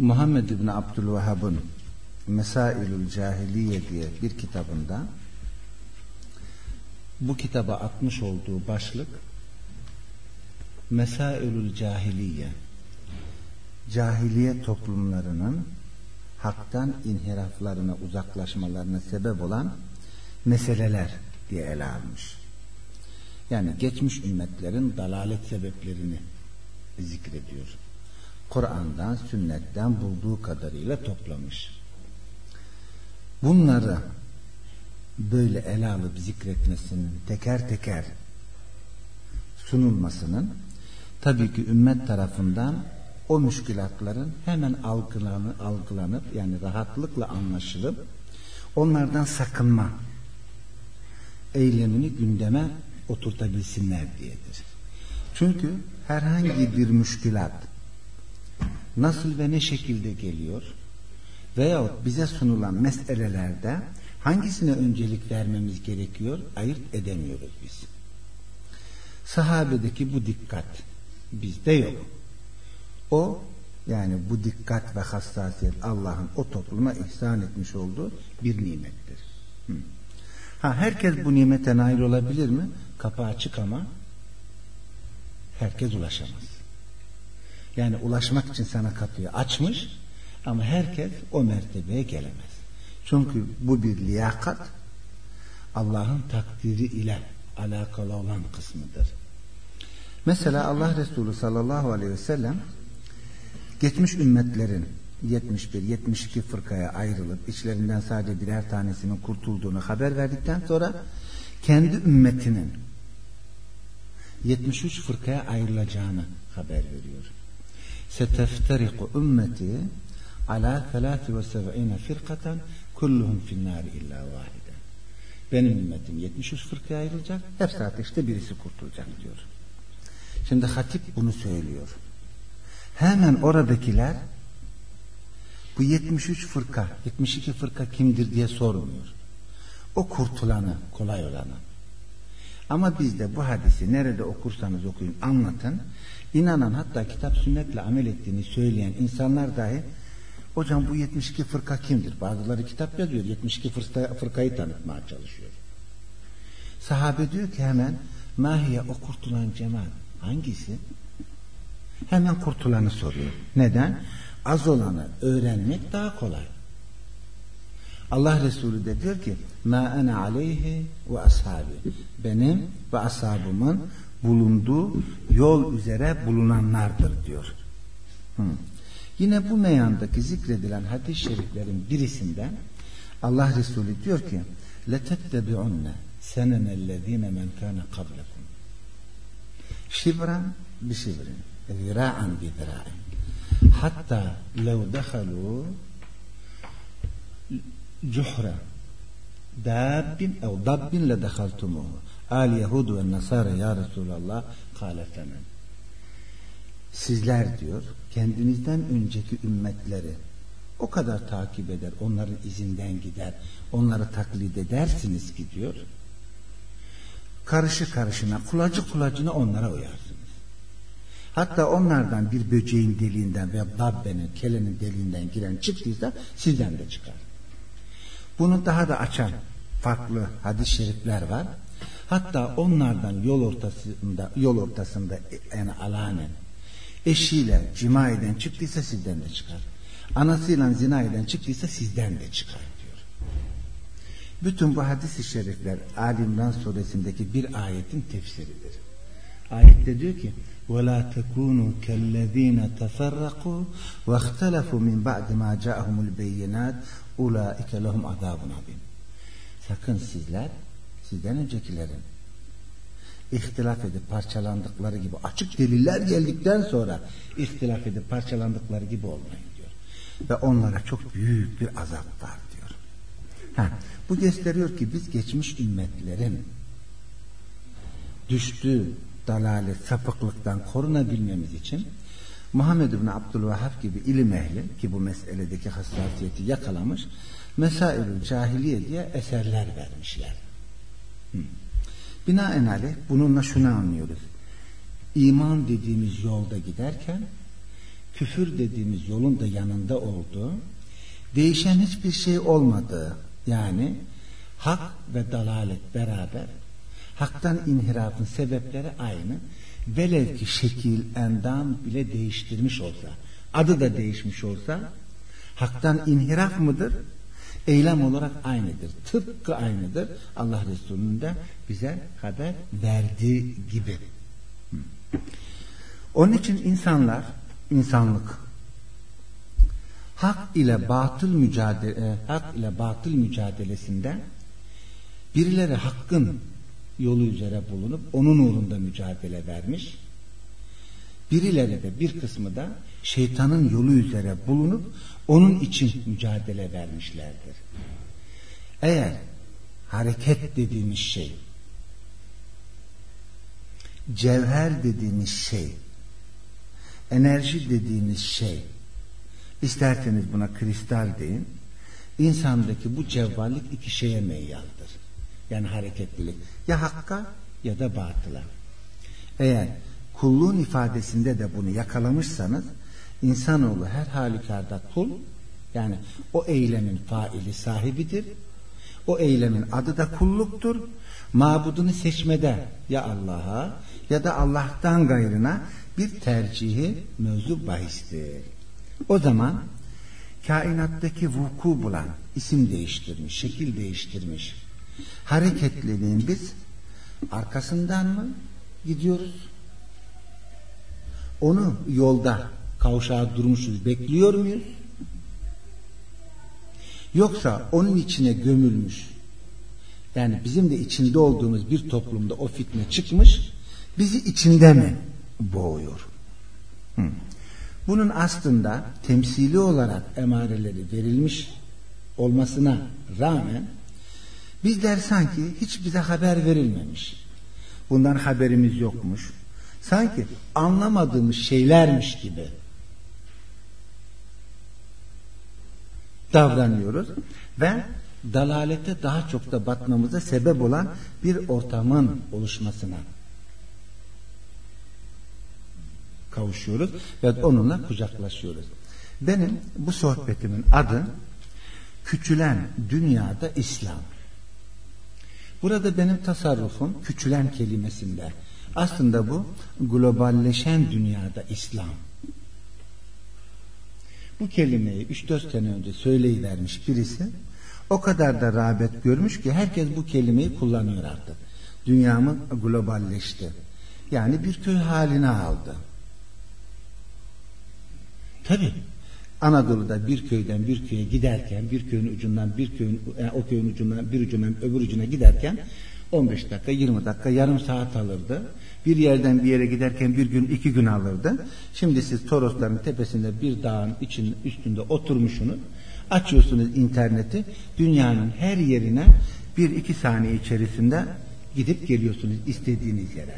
Muhammed bin Abdülvehhab'ın Mesailül Cahiliye diye bir kitabında bu kitaba atmış olduğu başlık Mesailül Cahiliye cahiliye toplumlarının haktan inhiraflarına uzaklaşmalarına sebep olan meseleler diye ele almış. Yani geçmiş ümmetlerin dalalet sebeplerini zikrediyor. Kur'an'dan, sünnetten bulduğu kadarıyla toplamış. Bunları böyle ele alıp zikretmesinin teker teker sunulmasının tabii ki ümmet tarafından o müşkilatların hemen algılanıp, algılanıp yani rahatlıkla anlaşılıp onlardan sakınma eylemini gündeme oturtabilsinler diyedir. Çünkü herhangi bir müşkilat nasıl ve ne şekilde geliyor veyahut bize sunulan meselelerde hangisine öncelik vermemiz gerekiyor ayırt edemiyoruz biz. Sahabedeki bu dikkat bizde yok. O yani bu dikkat ve hassasiyet Allah'ın o topluma ihsan etmiş olduğu bir nimettir. Ha herkes bu nimete nail olabilir mi? Kapı açık ama herkes ulaşamaz. Yani ulaşmak için sana kapıyı açmış ama herkes o mertebeye gelemez. Çünkü bu bir liyakat Allah'ın takdiri ile alakalı olan kısmıdır. Mesela Allah Resulü sallallahu aleyhi ve sellem geçmiş ümmetlerin 71-72 fırkaya ayrılıp içlerinden sadece birer tanesinin kurtulduğunu haber verdikten sonra kendi ümmetinin 73 fırkaya ayrılacağını haber veriyor. Seteftariku ümmeti ala 73 firkaten kulluhum finnâri illa vahide. Benim ümmetim 73 fırkaya ayrılacak. Hepsi ateşte birisi kurtulacak diyor. Şimdi hatip bunu söylüyor. Hemen oradakiler bu 73 fırka, 72 fırka kimdir diye sormuyor. O kurtulanı, kolay olanı. Ama bizde bu hadisi nerede okursanız okuyun, anlatın. İnanan hatta kitap sünnetle amel ettiğini söyleyen insanlar dahi hocam bu 72 fırka kimdir? Bazıları kitap yazıyor. 72 fırka, fırkayı tanıtmaya çalışıyor. Sahabe diyor ki hemen mahiye o kurtulan cemaat hangisi? Hemen kurtulanı soruyor. Neden? Az olanı öğrenmek daha kolay. Allah Resulü de diyor ki ma ana aleyhi ve ashabi benim ve ashabımın bulunduğu yol üzere bulunanlardır diyor. Hı. Yine bu meyandaki zikredilen hadis-i şeriflerin birisinden Allah Resulü diyor ki men kana qablakum şibran bi şibrin zira'an bi zira'in hatta lev dehalu cuhra dabbin ev dabbin le dehaltumuhu al yehud ve nasara ya Resulallah kâle sizler diyor kendinizden önceki ümmetleri o kadar takip eder onların izinden gider onları taklit edersiniz ki diyor. Karışı karışına kulacı kulacına onlara uyarsınız. Hatta onlardan bir böceğin deliğinden veya dabbenin kelenin deliğinden giren çıktıysa sizden de çıkar. Bunu daha da açan farklı hadis-i şerifler var Hatta onlardan yol ortasında yol ortasında yani alanen Eşiyle cima eden çıktıysa sizden de çıkar. Anasıyla zina eden çıktıysa sizden de çıkar diyor. Bütün bu hadis-i şerifler Ali İmran suresindeki bir ayetin tefsiridir. Ayette diyor ki وَلَا تَكُونُوا كَالَّذ۪ينَ تَفَرَّقُوا وَاخْتَلَفُوا مِنْ بَعْدِ مَا جَاءَهُمُ الْبَيِّنَاتِ اُولَٰئِكَ لَهُمْ عَذَابٌ عَظِيمٌ Sakın sizler sizden öncekilerin ihtilaf edip parçalandıkları gibi açık deliller geldikten sonra ihtilaf edip parçalandıkları gibi olmayın diyor. Ve onlara çok büyük bir azap var diyor. Ha, bu gösteriyor ki biz geçmiş ümmetlerin düştüğü dalalet, sapıklıktan korunabilmemiz için Muhammed bin Abdülvahhab gibi ilim ehli ki bu meseledeki hassasiyeti yakalamış Mesailül Cahiliye diye eserler vermişler. Binaenaleyh bununla şunu anlıyoruz. İman dediğimiz yolda giderken küfür dediğimiz yolun da yanında olduğu değişen hiçbir şey olmadığı yani hak ve dalalet beraber haktan inhirafın sebepleri aynı. Velev ki şekil endam bile değiştirmiş olsa adı da değişmiş olsa haktan inhiraf mıdır eylem olarak aynıdır. Tıpkı aynıdır. Allah Resulü'nün de bize haber verdiği gibi. Onun için insanlar, insanlık hak ile batıl mücadele e, hak ile batıl mücadelesinde birileri hakkın yolu üzere bulunup onun uğrunda mücadele vermiş. Birileri de bir kısmı da şeytanın yolu üzere bulunup onun için mücadele vermişlerdir. Eğer hareket dediğimiz şey cevher dediğimiz şey enerji dediğimiz şey isterseniz buna kristal deyin insandaki bu cevvallik iki şeye meyyaldır. Yani hareketlilik. Ya hakka ya da batıla. Eğer kulluğun ifadesinde de bunu yakalamışsanız insanoğlu her halükarda kul yani o eylemin faili sahibidir. O eylemin adı da kulluktur. Mabudunu seçmede ya Allah'a ya da Allah'tan gayrına bir tercihi mevzu bahistir. O zaman kainattaki vuku bulan isim değiştirmiş, şekil değiştirmiş hareketliliğin biz arkasından mı gidiyoruz? Onu yolda kavşağa durmuşuz bekliyor muyuz? Yoksa onun içine gömülmüş yani bizim de içinde olduğumuz bir toplumda o fitne çıkmış bizi içinde mi boğuyor? Hı. Bunun aslında temsili olarak emareleri verilmiş olmasına rağmen bizler sanki hiç bize haber verilmemiş. Bundan haberimiz yokmuş. Sanki anlamadığımız şeylermiş gibi davranıyoruz ve dalalete daha çok da batmamıza sebep olan bir ortamın oluşmasına kavuşuyoruz ve onunla kucaklaşıyoruz. Benim bu sohbetimin adı Küçülen Dünyada İslam. Burada benim tasarrufum küçülen kelimesinde. Aslında bu globalleşen dünyada İslam. Bu kelimeyi 3-4 sene önce söyleyivermiş birisi o kadar da rağbet görmüş ki herkes bu kelimeyi kullanıyor artık. Dünyamı globalleşti. Yani bir köy haline aldı. Tabi Anadolu'da bir köyden bir köye giderken bir köyün ucundan bir köyün yani o köyün ucundan bir ucundan öbür ucuna giderken 15 dakika 20 dakika yarım saat alırdı. Bir yerden bir yere giderken bir gün iki gün alırdı. Şimdi siz Torosların tepesinde bir dağın için üstünde oturmuşsunuz. Açıyorsunuz interneti. Dünyanın her yerine bir iki saniye içerisinde gidip geliyorsunuz istediğiniz yere.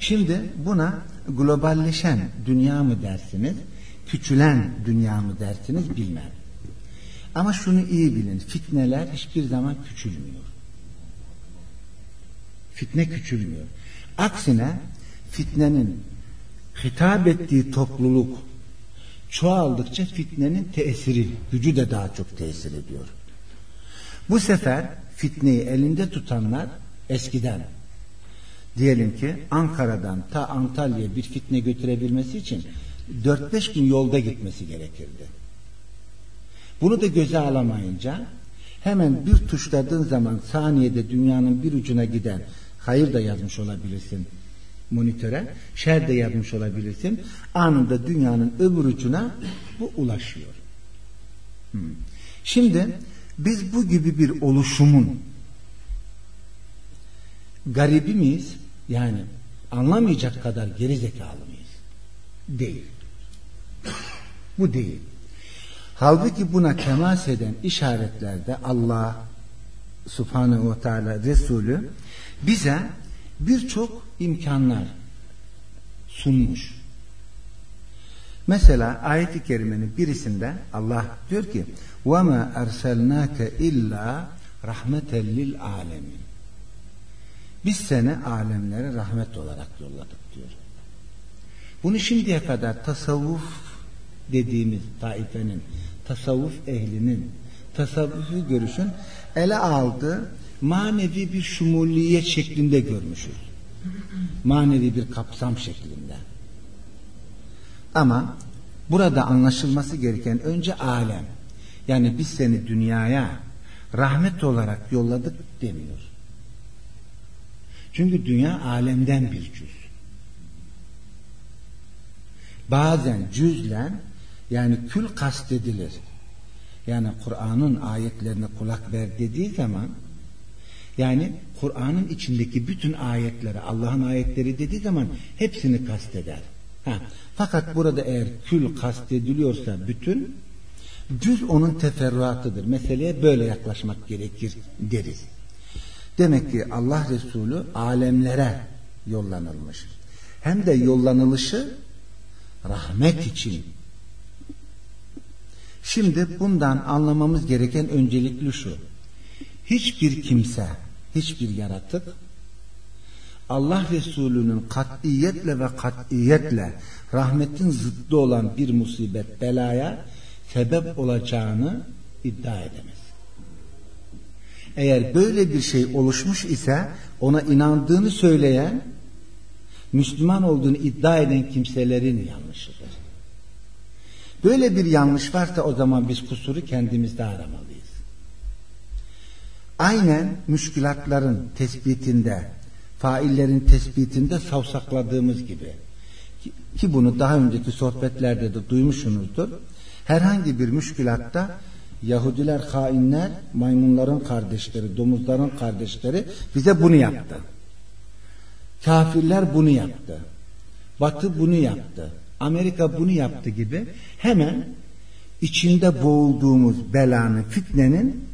Şimdi buna globalleşen dünya mı dersiniz? Küçülen dünya mı dersiniz bilmem. Ama şunu iyi bilin. Fitneler hiçbir zaman küçülmüyor. Fitne küçülmüyor. Aksine fitnenin hitap ettiği topluluk çoğaldıkça fitnenin tesiri, gücü de daha çok tesir ediyor. Bu sefer fitneyi elinde tutanlar eskiden diyelim ki Ankara'dan ta Antalya'ya bir fitne götürebilmesi için 4-5 gün yolda gitmesi gerekirdi. Bunu da göze alamayınca hemen bir tuşladığın zaman saniyede dünyanın bir ucuna giden hayır da yazmış olabilirsin monitöre, şer de yazmış olabilirsin. Anında dünyanın öbür ucuna bu ulaşıyor. Hmm. Şimdi biz bu gibi bir oluşumun garibi miyiz? Yani anlamayacak kadar geri mıyız? Değil. Bu değil. Halbuki buna temas eden işaretlerde Allah Subhanahu ve Teala Resulü bize birçok imkanlar sunmuş. Mesela ayet-i kerimenin birisinde Allah diyor ki وَمَا أَرْسَلْنَاكَ illa rahmeten lil alemin. Biz seni alemlere rahmet olarak yolladık diyor. Bunu şimdiye kadar tasavvuf dediğimiz taifenin, tasavvuf ehlinin, tasavvufi görüşün ele aldığı manevi bir şumuliyet şeklinde görmüşüz. Manevi bir kapsam şeklinde. Ama burada anlaşılması gereken önce alem. Yani biz seni dünyaya rahmet olarak yolladık demiyor. Çünkü dünya alemden bir cüz. Bazen cüzlen yani kül kastedilir. Yani Kur'an'ın ayetlerine kulak ver dediği zaman yani Kur'an'ın içindeki bütün ayetlere Allah'ın ayetleri dediği zaman hepsini kasteder. Ha. Fakat burada eğer kül kastediliyorsa bütün cüz onun teferruatıdır. Meseleye böyle yaklaşmak gerekir deriz. Demek ki Allah Resulü alemlere yollanılmış. Hem de yollanılışı rahmet için. Şimdi bundan anlamamız gereken öncelikli şu. Hiçbir kimse, hiçbir yaratık Allah Resulü'nün katiyetle ve katiyetle rahmetin zıddı olan bir musibet belaya sebep olacağını iddia edemez. Eğer böyle bir şey oluşmuş ise ona inandığını söyleyen Müslüman olduğunu iddia eden kimselerin yanlışıdır. Böyle bir yanlış varsa o zaman biz kusuru kendimizde aramalıyız. Aynen müşkülatların tespitinde, faillerin tespitinde savsakladığımız gibi ki bunu daha önceki sohbetlerde de duymuşsunuzdur. Herhangi bir müşkülatta Yahudiler hainler, maymunların kardeşleri, domuzların kardeşleri bize bunu yaptı. Kafirler bunu yaptı. Batı bunu yaptı. Amerika bunu yaptı gibi hemen içinde boğulduğumuz belanın, fitnenin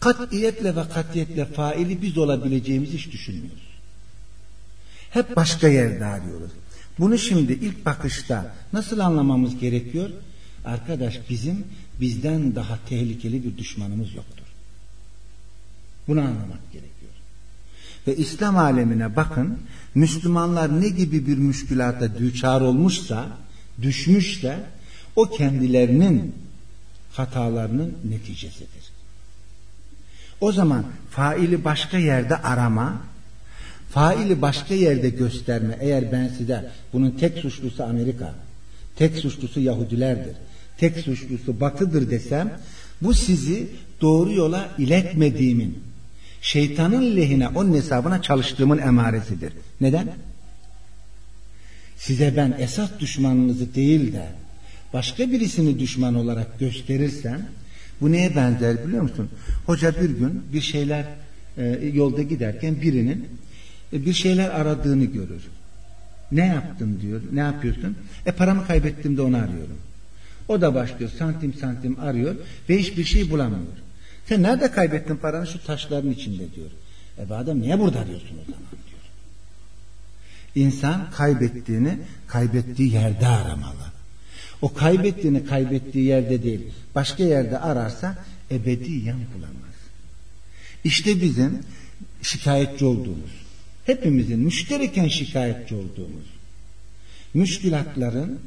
katiyetle ve katiyetle faili biz olabileceğimizi hiç düşünmüyoruz. Hep başka yerde arıyoruz. Bunu şimdi ilk bakışta nasıl anlamamız gerekiyor? Arkadaş bizim bizden daha tehlikeli bir düşmanımız yoktur. Bunu anlamak gerekiyor. Ve İslam alemine bakın Müslümanlar ne gibi bir müşkülata düçar olmuşsa düşmüşse o kendilerinin hatalarının neticesidir. O zaman faili başka yerde arama, faili başka yerde gösterme. Eğer ben size bunun tek suçlusu Amerika, tek suçlusu Yahudilerdir, tek suçlusu Batı'dır desem, bu sizi doğru yola iletmediğimin, şeytanın lehine onun hesabına çalıştığımın emaresidir. Neden? Size ben esas düşmanınızı değil de başka birisini düşman olarak gösterirsem bu neye benzer biliyor musun? Hoca bir gün bir şeyler e, yolda giderken birinin e, bir şeyler aradığını görür. Ne yaptın diyor. Ne yapıyorsun? E paramı kaybettim de onu arıyorum. O da başlıyor santim santim arıyor ve hiçbir şey bulamıyor. Sen nerede kaybettin paranı? Şu taşların içinde diyor. E bu adam niye burada arıyorsun o zaman diyor. İnsan kaybettiğini kaybettiği yerde aramalı. O kaybettiğini kaybettiği yerde değil, başka yerde ararsa ebediyen bulamaz. İşte bizim şikayetçi olduğumuz, hepimizin müştereken şikayetçi olduğumuz müşkülatların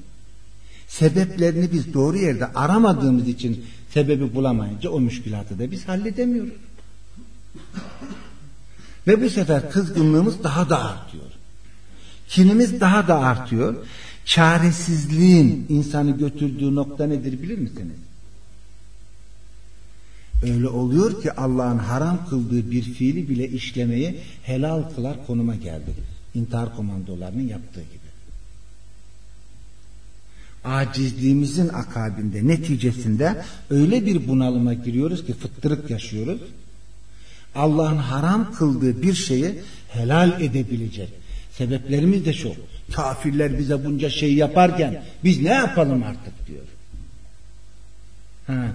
sebeplerini biz doğru yerde aramadığımız için sebebi bulamayınca o müşkülatı da biz halledemiyoruz. Ve bu sefer kızgınlığımız daha da artıyor. Kinimiz daha da artıyor. Çaresizliğin insanı götürdüğü nokta nedir bilir misiniz? Öyle oluyor ki Allah'ın haram kıldığı bir fiili bile işlemeyi helal kılar konuma geldi. İntihar komandolarının yaptığı gibi. Acizliğimizin akabinde, neticesinde öyle bir bunalıma giriyoruz ki fıttırık yaşıyoruz. Allah'ın haram kıldığı bir şeyi helal edebilecek. Sebeplerimiz de şu. Kafirler bize bunca şey yaparken biz ne yapalım artık diyor. Ha.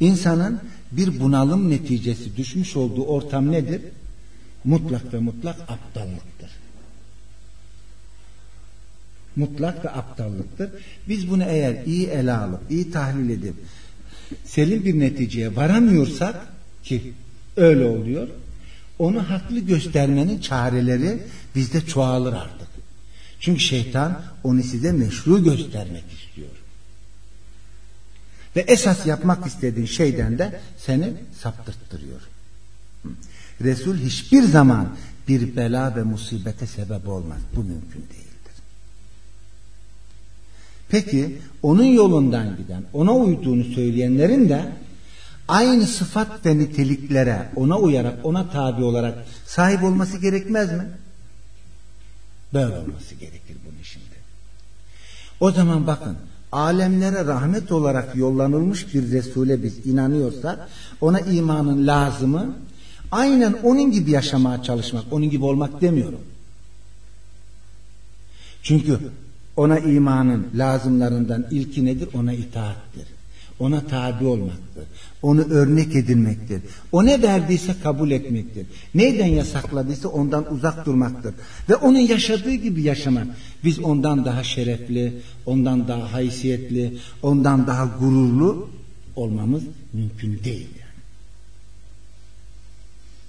İnsanın bir bunalım neticesi düşmüş olduğu ortam nedir? Mutlak ve mutlak aptallıktır. Mutlak ve aptallıktır. Biz bunu eğer iyi ele alıp, iyi tahlil edip selim bir neticeye varamıyorsak ki öyle oluyor. Onu haklı göstermenin çareleri bizde çoğalır artık. Çünkü şeytan onu size meşru göstermek istiyor. Ve esas yapmak istediğin şeyden de seni saptırttırıyor. Resul hiçbir zaman bir bela ve musibete sebep olmaz. Bu mümkün değildir. Peki onun yolundan giden, ona uyduğunu söyleyenlerin de aynı sıfat ve niteliklere ona uyarak, ona tabi olarak sahip olması gerekmez mi? Böyle olması gerekir bunun şimdi. O zaman bakın alemlere rahmet olarak yollanılmış bir Resul'e biz inanıyorsak ona imanın lazımı aynen onun gibi yaşamaya çalışmak, onun gibi olmak demiyorum. Çünkü ona imanın lazımlarından ilki nedir? Ona itaattir. Ona tabi olmaktır. Onu örnek edinmektir. O ne verdiyse kabul etmektir. Neyden yasakladıysa ondan uzak durmaktır. Ve onun yaşadığı gibi yaşamak. Biz ondan daha şerefli, ondan daha haysiyetli, ondan daha gururlu olmamız mümkün değil.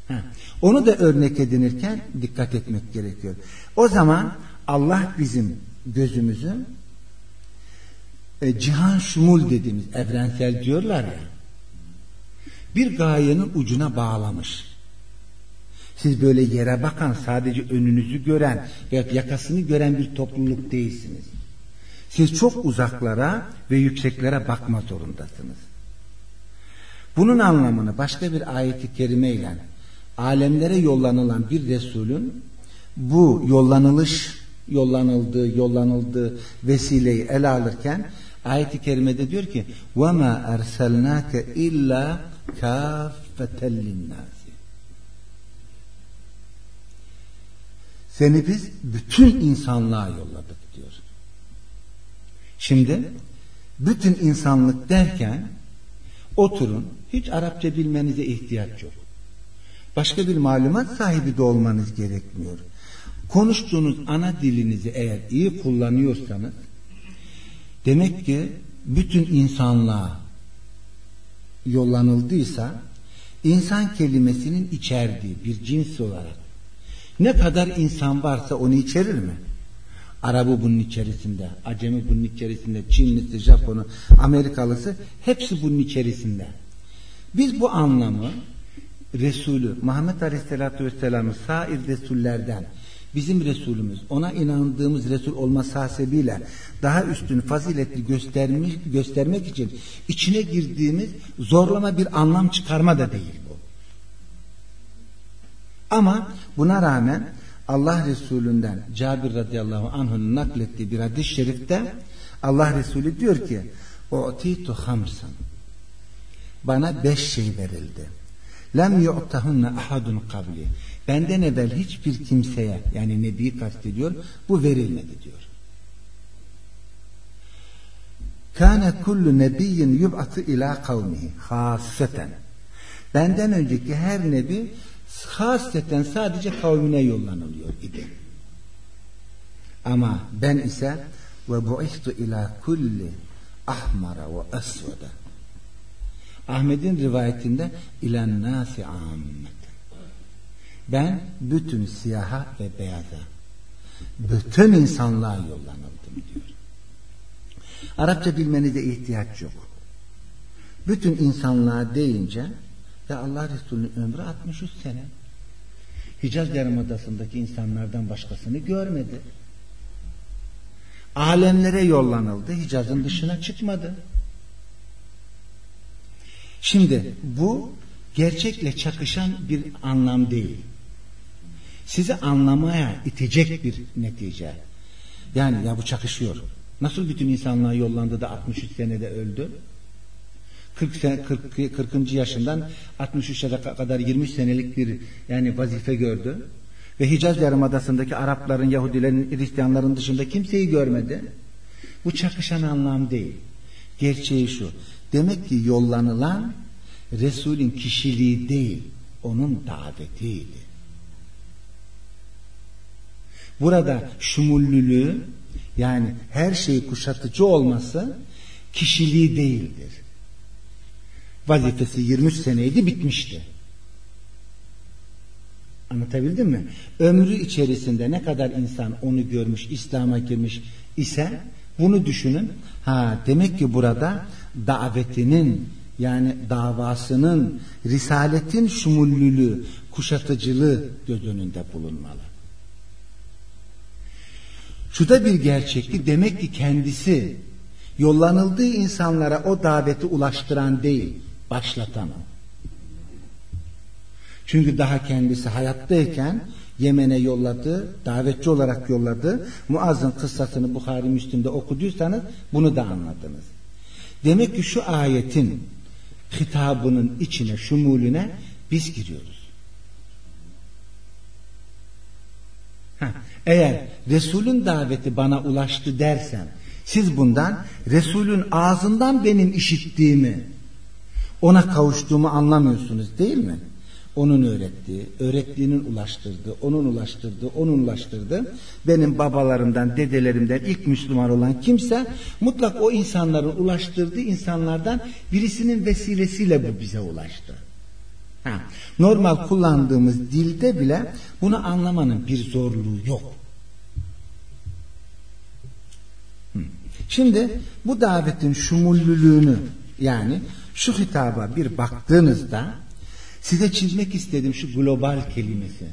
Yani. Onu da örnek edinirken dikkat etmek gerekiyor. O zaman Allah bizim gözümüzü e, cihan şumul dediğimiz evrensel diyorlar ya bir gayenin ucuna bağlamış. Siz böyle yere bakan sadece önünüzü gören ve yakasını gören bir topluluk değilsiniz. Siz çok uzaklara ve yükseklere bakma zorundasınız. Bunun anlamını başka bir ayeti kerimeyle alemlere yollanılan bir Resulün bu yollanılış yollanıldığı yollanıldığı vesileyi ele alırken ayeti kerimede diyor ki وَمَا اَرْسَلْنَاكَ اِلَّا كَافَّةً لِلنَّاسِ Seni biz bütün insanlığa yolladık diyor. Şimdi bütün insanlık derken oturun hiç Arapça bilmenize ihtiyaç yok. Başka bir malumat sahibi de olmanız gerekmiyor. Konuştuğunuz ana dilinizi eğer iyi kullanıyorsanız demek ki bütün insanlığa yollanıldıysa insan kelimesinin içerdiği bir cins olarak ne kadar insan varsa onu içerir mi? Arabı bunun içerisinde, Acemi bunun içerisinde, Çinlisi, Japonu, Amerikalısı hepsi bunun içerisinde. Biz bu anlamı Resulü Muhammed Aleyhisselatü Vesselam'ı sair Resullerden bizim Resulümüz ona inandığımız Resul olması hasebiyle daha üstün faziletli göstermiş, göstermek için içine girdiğimiz zorlama bir anlam çıkarma da değil bu. Ama buna rağmen Allah Resulü'nden Cabir radıyallahu anh'ın naklettiği bir hadis-i şerifte Allah Resulü diyor ki U'titu hamsan bana beş şey verildi. Lem yu'tahunne ahadun kabli. Benden evvel hiçbir kimseye yani Nebi kastediyor bu verilmedi diyor. Kâne kullu nebiyyin yub'atı ila kavmihi hasseten. Benden önceki her nebi hasreten sadece kavmine yollanılıyor idi. Ama ben ise ve bu'istu ila kulli ahmara ve esveda. Ahmet'in rivayetinde ilen nasi ammet. Ben bütün siyaha ve beyaza bütün insanlığa yollanıldım diyor. Arapça bilmenize ihtiyaç yok. Bütün insanlığa deyince ya Allah Resulü'nün ömrü 63 sene. Hicaz Yarımadası'ndaki insanlardan başkasını görmedi. Alemlere yollanıldı. Hicaz'ın dışına çıkmadı. Şimdi bu gerçekle çakışan bir anlam değil. Sizi anlamaya itecek bir netice. Yani ya bu çakışıyor. Nasıl bütün insanlığa yollandı da 63 senede öldü? 40, sene, 40, 40. yaşından 63'e kadar 20 senelik bir yani vazife gördü. Ve Hicaz Yarımadası'ndaki Arapların, Yahudilerin, Hristiyanların dışında kimseyi görmedi. Bu çakışan anlam değil. Gerçeği şu. Demek ki yollanılan Resul'ün kişiliği değil, onun davetiydi. Burada şumullülüğü yani her şeyi kuşatıcı olması kişiliği değildir. Vazifesi 23 seneydi bitmişti. Anlatabildim mi? Ömrü içerisinde ne kadar insan onu görmüş, İslam'a girmiş ise bunu düşünün. Ha demek ki burada davetinin yani davasının risaletin şumullülüğü, kuşatıcılığı göz önünde bulunmalı. Şu da bir gerçeklik demek ki kendisi yollanıldığı insanlara o daveti ulaştıran değil, başlatan. Çünkü daha kendisi hayattayken Yemen'e yolladı, davetçi olarak yolladı. Muazzın kıssasını Bukhari Müslim'de okuduysanız bunu da anladınız. Demek ki şu ayetin hitabının içine, şumulüne biz giriyoruz. Eğer Resul'ün daveti bana ulaştı dersen siz bundan Resul'ün ağzından benim işittiğimi ona kavuştuğumu anlamıyorsunuz değil mi? Onun öğrettiği, öğrettiğinin ulaştırdığı, onun ulaştırdığı, onun ulaştırdığı benim babalarımdan, dedelerimden ilk Müslüman olan kimse mutlak o insanların ulaştırdığı insanlardan birisinin vesilesiyle bu bize ulaştı. Ha, normal kullandığımız dilde bile bunu anlamanın bir zorluğu yok. Şimdi bu davetin şumullülüğünü yani şu hitaba bir baktığınızda size çizmek istediğim şu global kelimesi.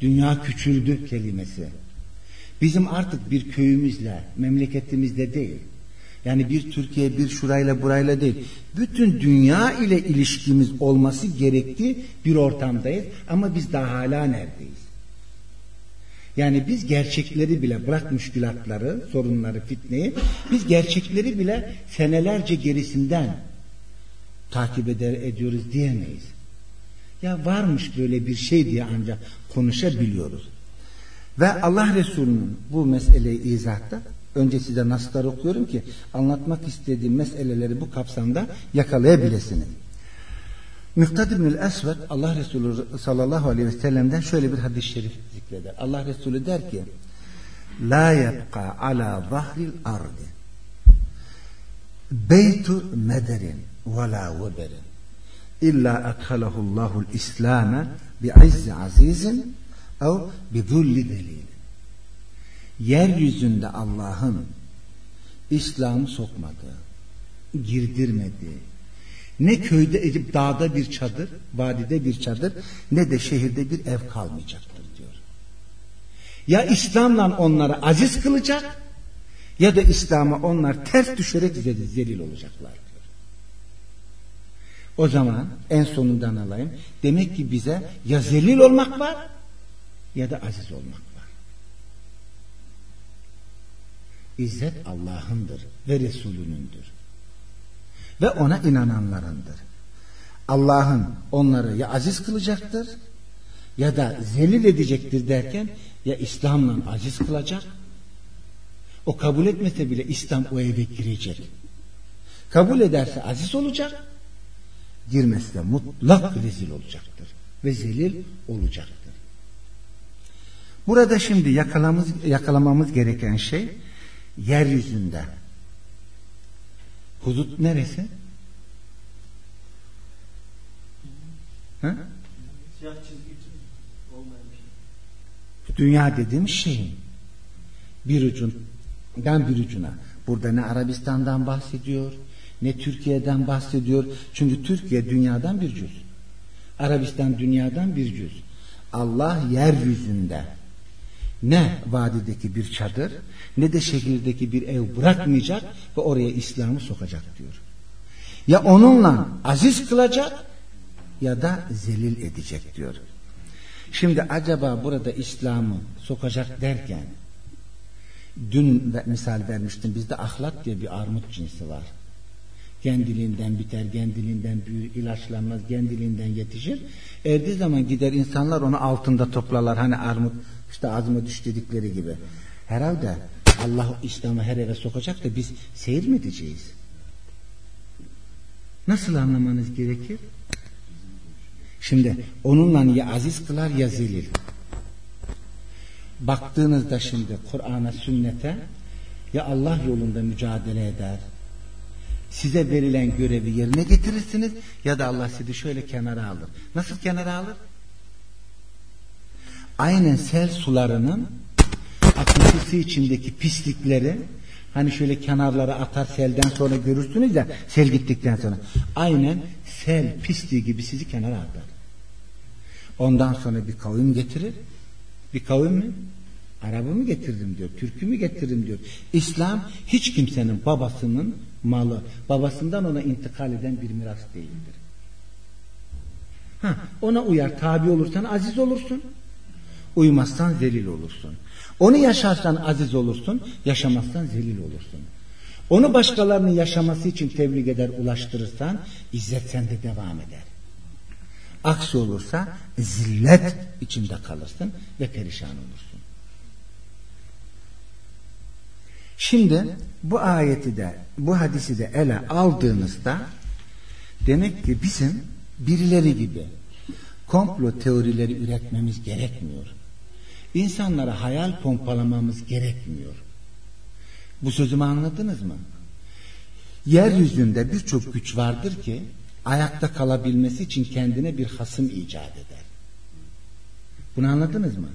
Dünya küçüldü kelimesi. Bizim artık bir köyümüzle, memleketimizde değil. Yani bir Türkiye, bir şurayla burayla değil. Bütün dünya ile ilişkimiz olması gerektiği bir ortamdayız. Ama biz daha hala neredeyiz? Yani biz gerçekleri bile bırak müşkülatları, sorunları, fitneyi biz gerçekleri bile senelerce gerisinden takip eder, ediyoruz diyemeyiz. Ya varmış böyle bir şey diye ancak konuşabiliyoruz. Ve Allah Resulü'nün bu meseleyi izahta önce size naslar okuyorum ki anlatmak istediğim meseleleri bu kapsamda yakalayabilirsiniz. Miktad İbnül Esved Allah Resulü sallallahu aleyhi ve sellem'den şöyle bir hadis-i şerif zikreder. Allah Resulü der ki La yebqa ala zahril ardi beytu mederin ve la veberin illa adhalahullahul islame bi'izzi azizin ev bizulli delil. Yeryüzünde Allah'ın İslam'ı sokmadığı, girdirmediği, ne köyde edip dağda bir çadır, vadide bir çadır, ne de şehirde bir ev kalmayacaktır diyor. Ya İslam'la onları aziz kılacak, ya da İslam'a onlar ters düşerek zelil olacaklar. O zaman en sonundan alayım. Demek ki bize ya zelil olmak var ya da aziz olmak var. İzzet Allah'ındır ve Resulünündür. Ve ona inananlarındır. Allah'ın onları ya aziz kılacaktır ya da zelil edecektir derken ya İslam'la aziz kılacak o kabul etmese bile İslam o eve girecek. Kabul ederse aziz olacak girmezse mutlak rezil olacaktır ve zelil olacaktır. Burada şimdi yakalamamız gereken şey yeryüzünde. Hudut neresi? Ha? Dünya dediğim şeyin bir ucundan bir ucuna. Burada ne Arabistan'dan bahsediyor, ne Türkiye'den bahsediyor. Çünkü Türkiye dünyadan bir cüz. Arabistan dünyadan bir cüz. Allah yeryüzünde ne vadideki bir çadır ne de şehirdeki bir ev bırakmayacak ve oraya İslam'ı sokacak diyor. Ya onunla aziz kılacak ya da zelil edecek diyor. Şimdi acaba burada İslam'ı sokacak derken dün misal vermiştim bizde ahlak diye bir armut cinsi var. Kendiliğinden biter, kendiliğinden büyür, ilaçlanmaz, kendiliğinden yetişir. Erdiği zaman gider insanlar onu altında toplarlar. Hani armut işte azma düş dedikleri gibi. Herhalde Allah İslam'ı her eve sokacak da biz seyir mi edeceğiz? Nasıl anlamanız gerekir? Şimdi onunla ya aziz kılar ya zelil. Baktığınızda şimdi Kur'an'a, sünnete ya Allah yolunda mücadele eder. Size verilen görevi yerine getirirsiniz ya da Allah sizi şöyle kenara alır. Nasıl kenara alır? Aynen sel sularının akıntısı içindeki pislikleri hani şöyle kenarlara atar selden sonra görürsünüz ya sel gittikten sonra aynen sel pisliği gibi sizi kenara atar. Ondan sonra bir kavim getirir. Bir kavim mi? Arabı mı getirdim diyor. Türk'ü mü getirdim diyor. İslam hiç kimsenin babasının malı, babasından ona intikal eden bir miras değildir. Ha, ona uyar, tabi olursan aziz olursun. Uymazsan zelil olursun. Onu yaşarsan aziz olursun, yaşamazsan zelil olursun. Onu başkalarının yaşaması için tebliğ eder, ulaştırırsan izzet sende devam eder. Aksi olursa zillet içinde kalırsın ve perişan olursun. Şimdi bu ayeti de bu hadisi de ele aldığınızda demek ki bizim birileri gibi komplo teorileri üretmemiz gerekmiyor. İnsanlara hayal pompalamamız gerekmiyor. Bu sözümü anladınız mı? Yeryüzünde birçok güç vardır ki ayakta kalabilmesi için kendine bir hasım icat eder. Bunu anladınız mı?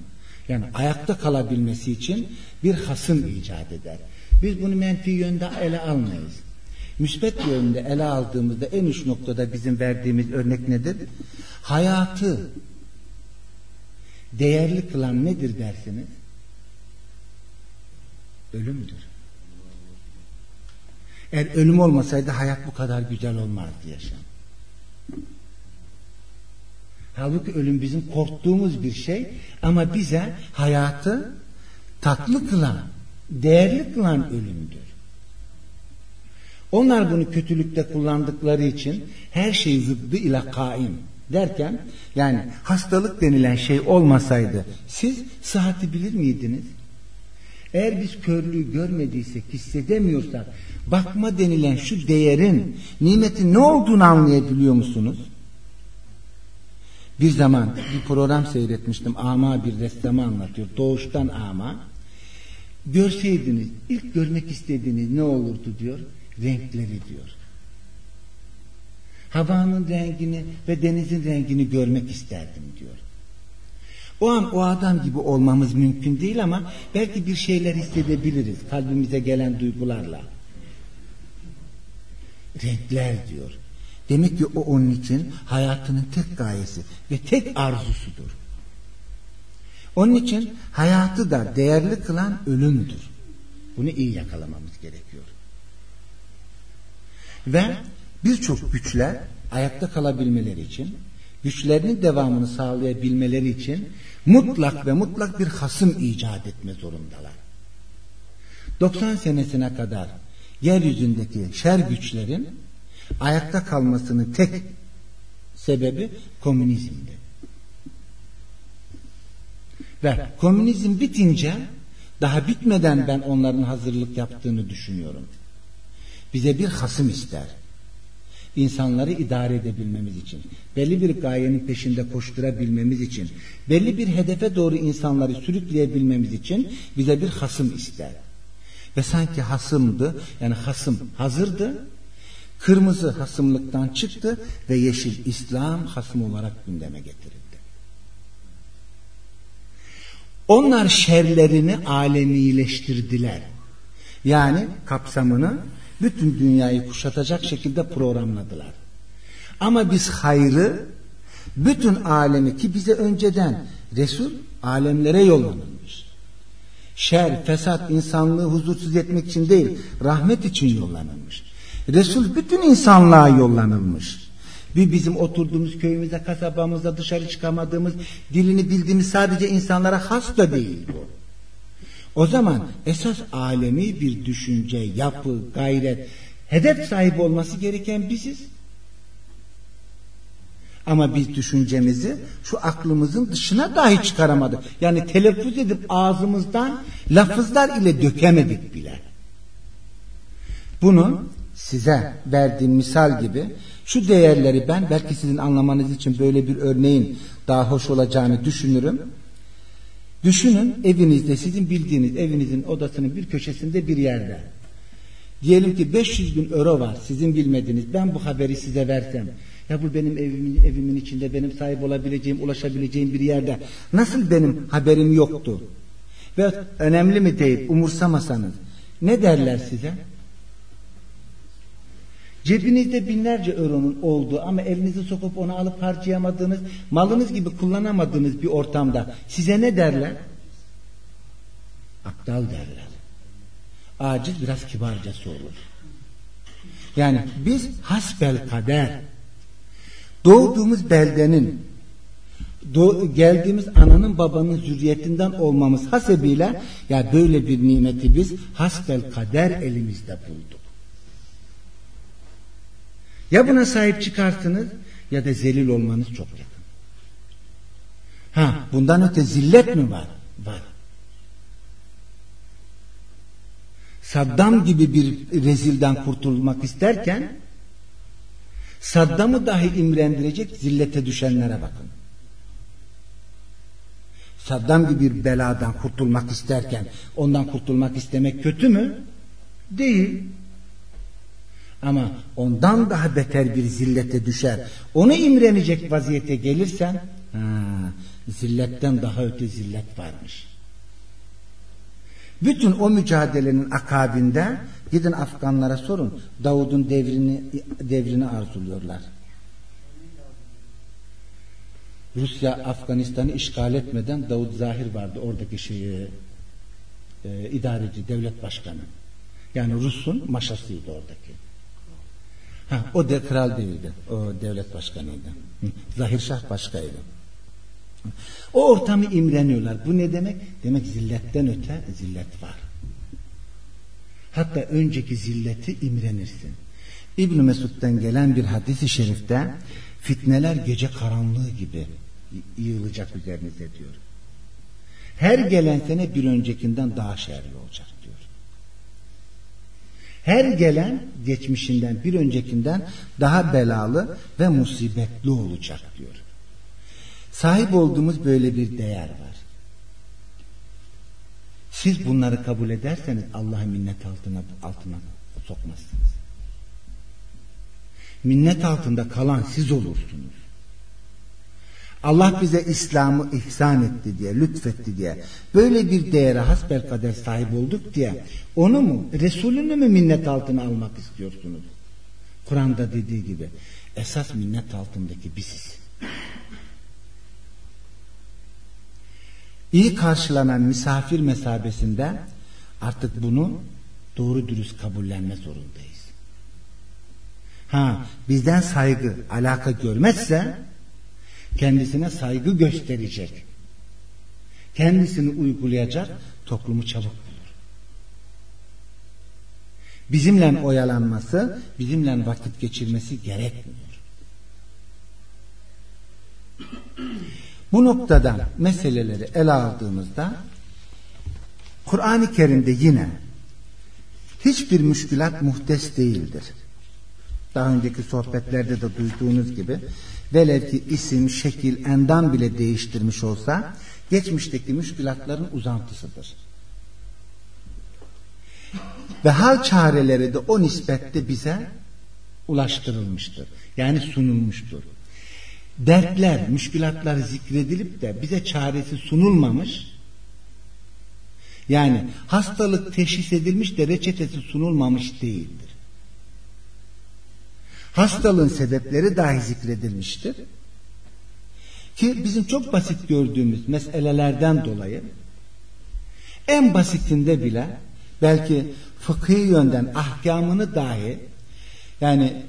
Yani ayakta kalabilmesi için bir hasım icat eder. Biz bunu menfi yönde ele almayız. Müsbet yönde ele aldığımızda en üst noktada bizim verdiğimiz örnek nedir? Hayatı değerli kılan nedir dersiniz? Ölümdür. Eğer ölüm olmasaydı hayat bu kadar güzel olmazdı yaşam. Halbuki ölüm bizim korktuğumuz bir şey ama bize hayatı tatlı kılan, değerli kılan ölümdür. Onlar bunu kötülükte kullandıkları için her şey zıddı ile kaim derken yani hastalık denilen şey olmasaydı siz sıhhati bilir miydiniz? Eğer biz körlüğü görmediysek, hissedemiyorsak bakma denilen şu değerin, nimetin ne olduğunu anlayabiliyor musunuz? Bir zaman bir program seyretmiştim. Ama bir ressamı anlatıyor. Doğuştan ama. Görseydiniz, ilk görmek istediğiniz ne olurdu diyor? Renkleri diyor. Havanın rengini ve denizin rengini görmek isterdim diyor. O an o adam gibi olmamız mümkün değil ama belki bir şeyler hissedebiliriz kalbimize gelen duygularla. Renkler diyor. Demek ki o onun için hayatının tek gayesi ve tek arzusudur. Onun için hayatı da değerli kılan ölümdür. Bunu iyi yakalamamız gerekiyor. Ve birçok güçler ayakta kalabilmeleri için, güçlerinin devamını sağlayabilmeleri için mutlak ve mutlak bir hasım icat etme zorundalar. 90 senesine kadar yeryüzündeki şer güçlerin ayakta kalmasının tek sebebi komünizmdi. Ve komünizm bitince daha bitmeden ben onların hazırlık yaptığını düşünüyorum. Bize bir hasım ister. İnsanları idare edebilmemiz için, belli bir gayenin peşinde koşturabilmemiz için, belli bir hedefe doğru insanları sürükleyebilmemiz için bize bir hasım ister. Ve sanki hasımdı, yani hasım hazırdı, Kırmızı hasımlıktan çıktı ve yeşil İslam hasım olarak gündeme getirildi. Onlar şerlerini alemileştirdiler. Yani kapsamını bütün dünyayı kuşatacak şekilde programladılar. Ama biz hayrı bütün alemi ki bize önceden Resul alemlere yollanılmış. Şer, fesat, insanlığı huzursuz etmek için değil, rahmet için yollanılmış. Resul bütün insanlığa yollanılmış. Bir bizim oturduğumuz köyümüzde, kasabamızda dışarı çıkamadığımız, dilini bildiğimiz sadece insanlara has da değil bu. O zaman esas alemi bir düşünce, yapı, gayret, hedef sahibi olması gereken biziz. Ama biz düşüncemizi şu aklımızın dışına dahi çıkaramadık. Yani telaffuz edip ağzımızdan lafızlar ile dökemedik bile. Bunu size verdiğim misal gibi şu değerleri ben belki sizin anlamanız için böyle bir örneğin daha hoş olacağını düşünürüm. Düşünün evinizde sizin bildiğiniz evinizin odasının bir köşesinde bir yerde. Diyelim ki 500 bin euro var sizin bilmediğiniz ben bu haberi size versem. Ya bu benim evimin, evimin içinde benim sahip olabileceğim ulaşabileceğim bir yerde. Nasıl benim haberim yoktu? Ve önemli mi deyip umursamasanız ne derler size? Cebinizde binlerce euronun olduğu ama elinizi sokup onu alıp harcayamadığınız, malınız gibi kullanamadığınız bir ortamda size ne derler? Aptal derler. Aciz biraz kibarcası olur. Yani biz hasbel kader doğduğumuz beldenin geldiğimiz ananın babanın zürriyetinden olmamız hasebiyle ya böyle bir nimeti biz hasbel kader elimizde bulduk. Ya buna sahip çıkarsınız ya da zelil olmanız çok yakın. Ha, bundan öte zillet mi var? Var. Saddam gibi bir rezilden kurtulmak isterken Saddam'ı dahi imrendirecek zillete düşenlere bakın. Saddam gibi bir beladan kurtulmak isterken ondan kurtulmak istemek kötü mü? Değil. Ama ondan daha beter bir zillete düşer. Onu imrenecek vaziyete gelirsen ha, zilletten daha öte zillet varmış. Bütün o mücadelenin akabinde gidin Afganlara sorun. Davud'un devrini devrini arzuluyorlar. Rusya Afganistan'ı işgal etmeden Davud Zahir vardı oradaki şeyi e, idareci devlet başkanı. Yani Rus'un maşasıydı oradaki. O de kral değildi. O devlet başkanıydı. Zahir başkaydı. O ortamı imreniyorlar. Bu ne demek? Demek zilletten öte zillet var. Hatta önceki zilleti imrenirsin. İbn Mesud'dan gelen bir hadisi şerifte fitneler gece karanlığı gibi yığılacak üzerinize diyor. Her gelen sene bir öncekinden daha şerli olacak. Her gelen geçmişinden bir öncekinden daha belalı ve musibetli olacak diyor. Sahip olduğumuz böyle bir değer var. Siz bunları kabul ederseniz Allah'ı minnet altına, altına sokmazsınız. Minnet altında kalan siz olursunuz. Allah bize İslam'ı ihsan etti diye, lütfetti diye, böyle bir değere hasbel kader sahip olduk diye, onu mu, Resulünü mü minnet altına almak istiyorsunuz? Kur'an'da dediği gibi, esas minnet altındaki biziz. İyi karşılanan misafir mesabesinde artık bunu doğru dürüst kabullenme zorundayız. Ha, bizden saygı, alaka görmezse kendisine saygı gösterecek. Kendisini uygulayacak toplumu çabuk bulur. Bizimle oyalanması, bizimle vakit geçirmesi gerekmiyor. Bu noktada meseleleri ele aldığımızda Kur'an-ı Kerim'de yine hiçbir müşkülat muhtes değildir. Daha önceki sohbetlerde de duyduğunuz gibi velev ki isim, şekil, endam bile değiştirmiş olsa geçmişteki müşkülatların uzantısıdır. Ve hal çareleri de o nispette bize ulaştırılmıştır. Yani sunulmuştur. Dertler, müşkülatlar zikredilip de bize çaresi sunulmamış. Yani hastalık teşhis edilmiş de reçetesi sunulmamış değildir. Hastalığın sebepleri dahi zikredilmiştir. Ki bizim çok basit gördüğümüz meselelerden dolayı en basitinde bile belki fıkhi yönden ahkamını dahi yani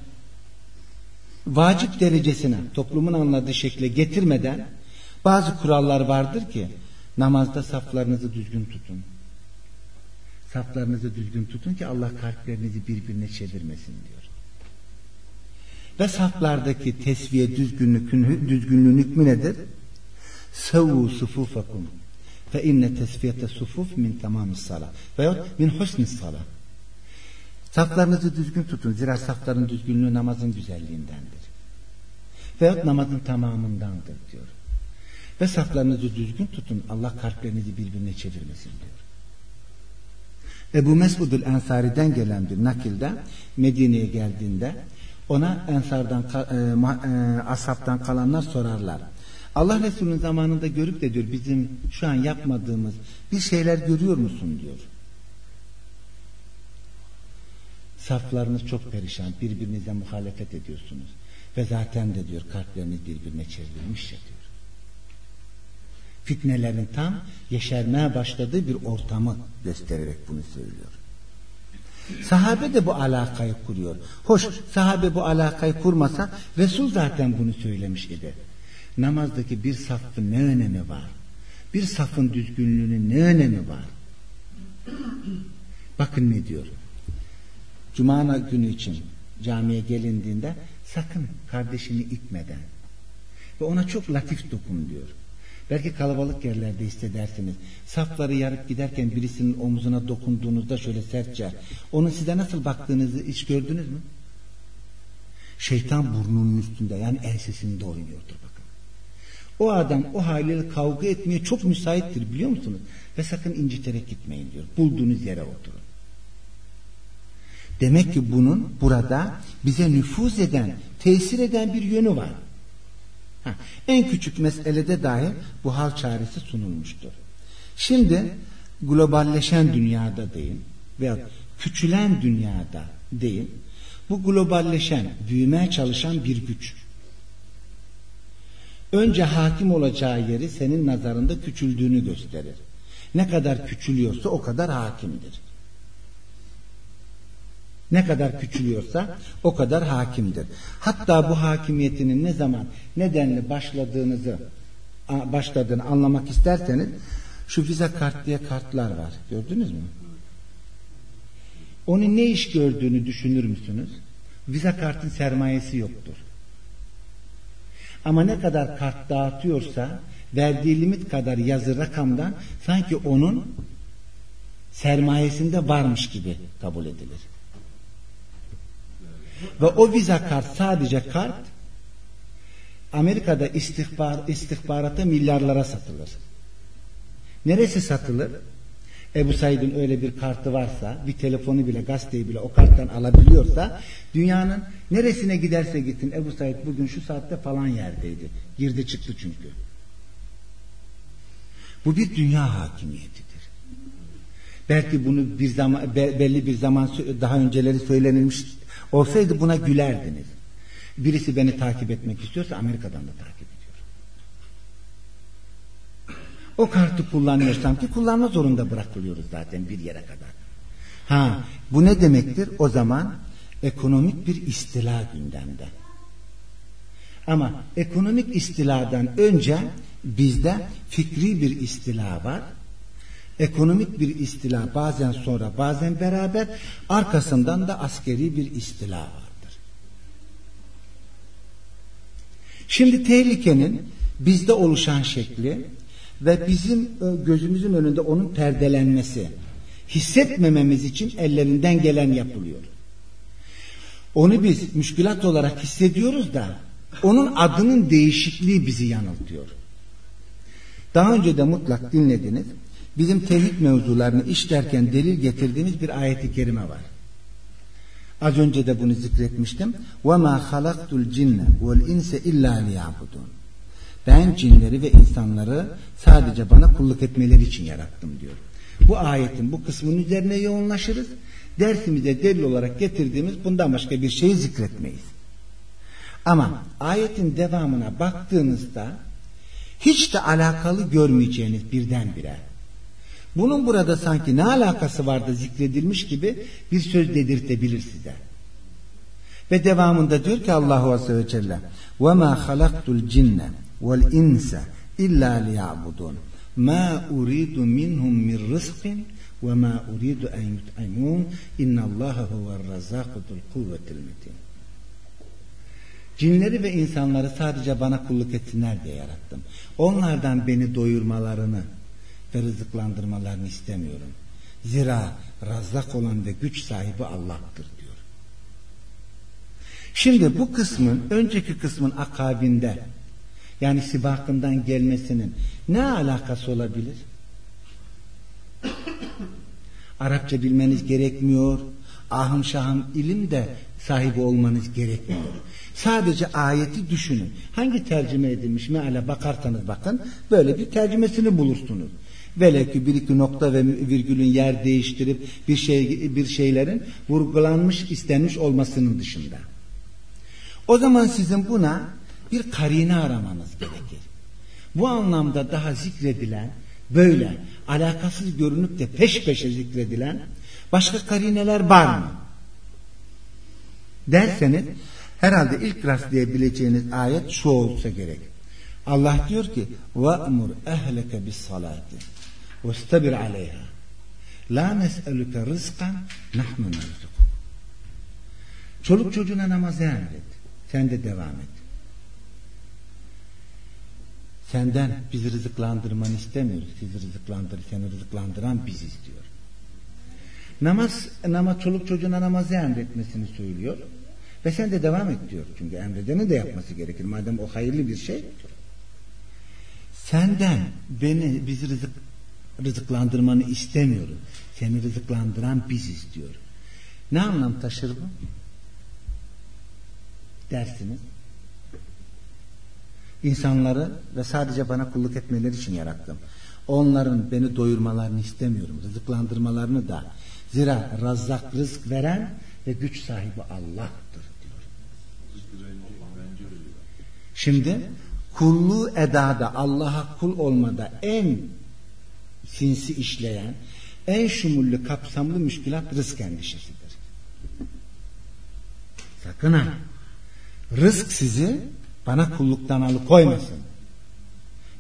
vacip derecesine toplumun anladığı şekle getirmeden bazı kurallar vardır ki namazda saflarınızı düzgün tutun. Saflarınızı düzgün tutun ki Allah kalplerinizi birbirine çevirmesin diyor. Ve saflardaki tesviye düzgünlük, düzgünlüğün hükmü nedir? Sevvu sufufakum. Fe inne tesfiyete sufuf min tamamis sala veyahut min husnis sala saflarınızı düzgün tutun. Zira safların düzgünlüğü namazın güzelliğindendir. Veyahut namazın tamamındandır diyor. Ve saflarınızı düzgün tutun. Allah kalplerinizi birbirine çevirmesin diyor. Ebu Mesud'ul Ensari'den gelen bir nakilde Medine'ye geldiğinde ona Ensar'dan e, e, ashabtan kalanlar sorarlar Allah Resulü'nün zamanında görüp de diyor bizim şu an yapmadığımız bir şeyler görüyor musun diyor. Saflarınız çok perişan birbirinize muhalefet ediyorsunuz. Ve zaten de diyor kalpleriniz birbirine çevrilmiş ya diyor. Fitnelerin tam yeşermeye başladığı bir ortamı göstererek bunu söylüyor. Sahabe de bu alakayı kuruyor. Hoş sahabe bu alakayı kurmasa Resul zaten bunu söylemiş idi namazdaki bir safın ne önemi var? Bir safın düzgünlüğünün ne önemi var? Bakın ne diyor. Cuma günü için camiye gelindiğinde sakın kardeşini itmeden ve ona çok latif dokun diyor. Belki kalabalık yerlerde hissedersiniz. Safları yarıp giderken birisinin omuzuna dokunduğunuzda şöyle sertçe onun size nasıl baktığınızı hiç gördünüz mü? Şeytan burnunun üstünde yani ensesinde oynuyordur. O adam o haliyle kavga etmeye çok müsaittir biliyor musunuz? Ve sakın inciterek gitmeyin diyor. Bulduğunuz yere oturun. Demek ki bunun burada bize nüfuz eden, tesir eden bir yönü var. En küçük meselede dahi bu hal çaresi sunulmuştur. Şimdi globalleşen dünyada deyin veya küçülen dünyada deyin. Bu globalleşen, büyümeye çalışan bir güç önce hakim olacağı yeri senin nazarında küçüldüğünü gösterir. Ne kadar küçülüyorsa o kadar hakimdir. Ne kadar küçülüyorsa o kadar hakimdir. Hatta bu hakimiyetinin ne zaman nedenli başladığınızı başladığını anlamak isterseniz şu vize kart diye kartlar var. Gördünüz mü? Onun ne iş gördüğünü düşünür müsünüz? Vize kartın sermayesi yoktur. Ama ne kadar kart dağıtıyorsa verdiği limit kadar yazı rakamdan sanki onun sermayesinde varmış gibi kabul edilir. Ve o viza kart sadece kart Amerika'da istihbar, istihbarata milyarlara satılır. Neresi satılır? Ebu Said'in öyle bir kartı varsa, bir telefonu bile, gazeteyi bile o karttan alabiliyorsa, dünyanın neresine giderse gitsin, Ebu Said bugün şu saatte falan yerdeydi. Girdi çıktı çünkü. Bu bir dünya hakimiyetidir. Belki bunu bir zaman, belli bir zaman daha önceleri söylenilmiş olsaydı buna gülerdiniz. Birisi beni takip etmek istiyorsa Amerika'dan da takip O kartı kullanıyorsam ki kullanma zorunda bırakılıyoruz zaten bir yere kadar. Ha, bu ne demektir? O zaman ekonomik bir istila gündemde. Ama ekonomik istiladan önce bizde fikri bir istila var. Ekonomik bir istila bazen sonra bazen beraber arkasından da askeri bir istila vardır. Şimdi tehlikenin bizde oluşan şekli ve bizim e, gözümüzün önünde onun perdelenmesi hissetmememiz için ellerinden gelen yapılıyor. Onu biz müşkülat olarak hissediyoruz da onun adının değişikliği bizi yanıltıyor. Daha önce de mutlak dinlediniz Bizim tevhid mevzularını işlerken delil getirdiğimiz bir ayeti kerime var. Az önce de bunu zikretmiştim. وَمَا خَلَقْتُ الْجِنَّ وَالْاِنْسَ اِلَّا لِيَعْبُدُونَ ben cinleri ve insanları sadece bana kulluk etmeleri için yarattım diyor. Bu ayetin bu kısmının üzerine yoğunlaşırız. Dersimize delil olarak getirdiğimiz bundan başka bir şeyi zikretmeyiz. Ama ayetin devamına baktığınızda hiç de alakalı görmeyeceğiniz birdenbire. Bunun burada sanki ne alakası vardı zikredilmiş gibi bir söz dedirtebilir size. Ve devamında diyor ki Allahu Azze ve Celle وَمَا خَلَقْتُ الْجِنَّ وَالْاِنْسَ اِلَّا لِيَعْبُدُونَ مَا اُرِيدُ مِنْهُمْ مِنْ رِزْقٍ وَمَا اُرِيدُ اَنْ يُطْعِمُونَ اِنَّ اللّٰهَ هُوَ الرَّزَّاقُ ذُو الْقُوَّةِ الْمَتِينَ Cinleri ve insanları sadece bana kulluk etsinler diye yarattım. Onlardan beni doyurmalarını ve rızıklandırmalarını istemiyorum. Zira razak olan ve güç sahibi Allah'tır diyor. Şimdi bu kısmın önceki kısmın akabinde yani sibakından gelmesinin ne alakası olabilir? Arapça bilmeniz gerekmiyor. Ahım şahım ilim de sahibi olmanız gerekmiyor. Sadece ayeti düşünün. Hangi tercüme edilmiş meale bakarsanız bakın böyle bir tercümesini bulursunuz. Velev ki bir iki nokta ve virgülün yer değiştirip bir şey bir şeylerin vurgulanmış istenmiş olmasının dışında. O zaman sizin buna bir karine aramanız gerekir. Bu anlamda daha zikredilen böyle alakasız görünüp de peş peşe zikredilen başka karineler var mı? Derseniz herhalde ilk rastlayabileceğiniz ayet şu olsa gerek. Allah diyor ki: "Ve emur ehleke bis salati." وَاسْتَبِرْ عَلَيْهَا لَا نَسْأَلُكَ رِزْقًا نَحْنُ نَرْزُقُ Çoluk çocuğuna namazı emret. Sen de devam et. Senden bizi rızıklandırmanı istemiyoruz. Sizi rızıklandır, seni rızıklandıran biziz diyor. Namaz, namaz çoluk çocuğuna namazı emretmesini söylüyor. Ve sen de devam et diyor. Çünkü emredeni de yapması gerekir. Madem o hayırlı bir şey. Senden beni bizi rızık, rızıklandırmanı istemiyorum. Seni rızıklandıran biziz diyor. Ne anlam taşır bu? Dersiniz. İnsanları ve sadece bana kulluk etmeleri için yarattım. Onların beni doyurmalarını istemiyorum. Rızıklandırmalarını da. Zira razzak rızk veren ve güç sahibi Allah'tır diyor. Şimdi kulluğu edada Allah'a kul olmada en sinsi işleyen en şumullü kapsamlı müşkilat rızk endişesidir. Sakın ha. Rızk sizi bana kulluktan alıkoymasın.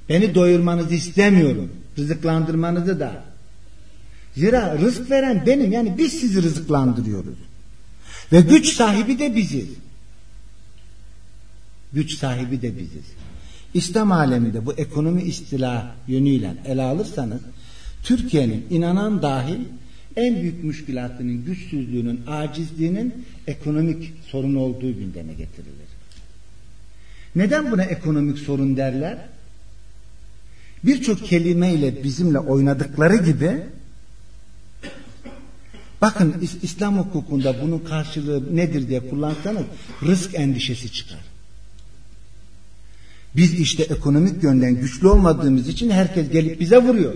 Beni doyurmanızı istemiyorum. Rızıklandırmanızı da. Zira rızk veren benim. Yani biz sizi rızıklandırıyoruz. Ve güç sahibi de biziz. Güç sahibi de biziz. İslam aleminde bu ekonomi istila yönüyle ele alırsanız Türkiye'nin inanan dahil en büyük müşkilatının güçsüzlüğünün, acizliğinin ekonomik sorun olduğu gündeme getirilir. Neden buna ekonomik sorun derler? Birçok kelimeyle bizimle oynadıkları gibi bakın İslam hukukunda bunun karşılığı nedir diye kullansanız rızk endişesi çıkar. Biz işte ekonomik yönden güçlü olmadığımız için herkes gelip bize vuruyor.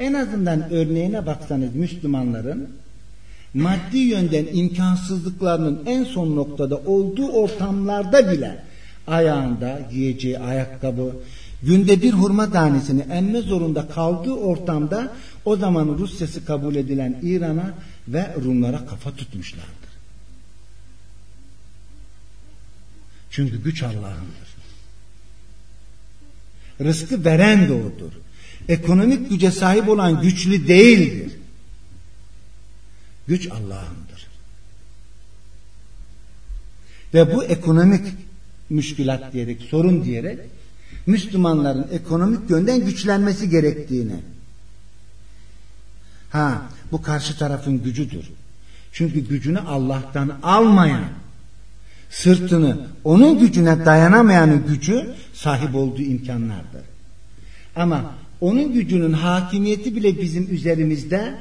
En azından örneğine baksanız Müslümanların maddi yönden imkansızlıklarının en son noktada olduğu ortamlarda bile ayağında giyeceği ayakkabı, günde bir hurma tanesini emme zorunda kaldığı ortamda o zaman Rusya'sı kabul edilen İran'a ve Rumlara kafa tutmuşlardır. Çünkü güç Allah'ındır. Rızkı veren de. Ekonomik güce sahip olan güçlü değildir. Güç Allah'ındır. Ve bu ekonomik müşkülat diyerek, sorun diyerek Müslümanların ekonomik yönden güçlenmesi gerektiğini ha bu karşı tarafın gücüdür. Çünkü gücünü Allah'tan almayan sırtını onun gücüne dayanamayanın gücü sahip olduğu imkanlardır. Ama onun gücünün hakimiyeti bile bizim üzerimizde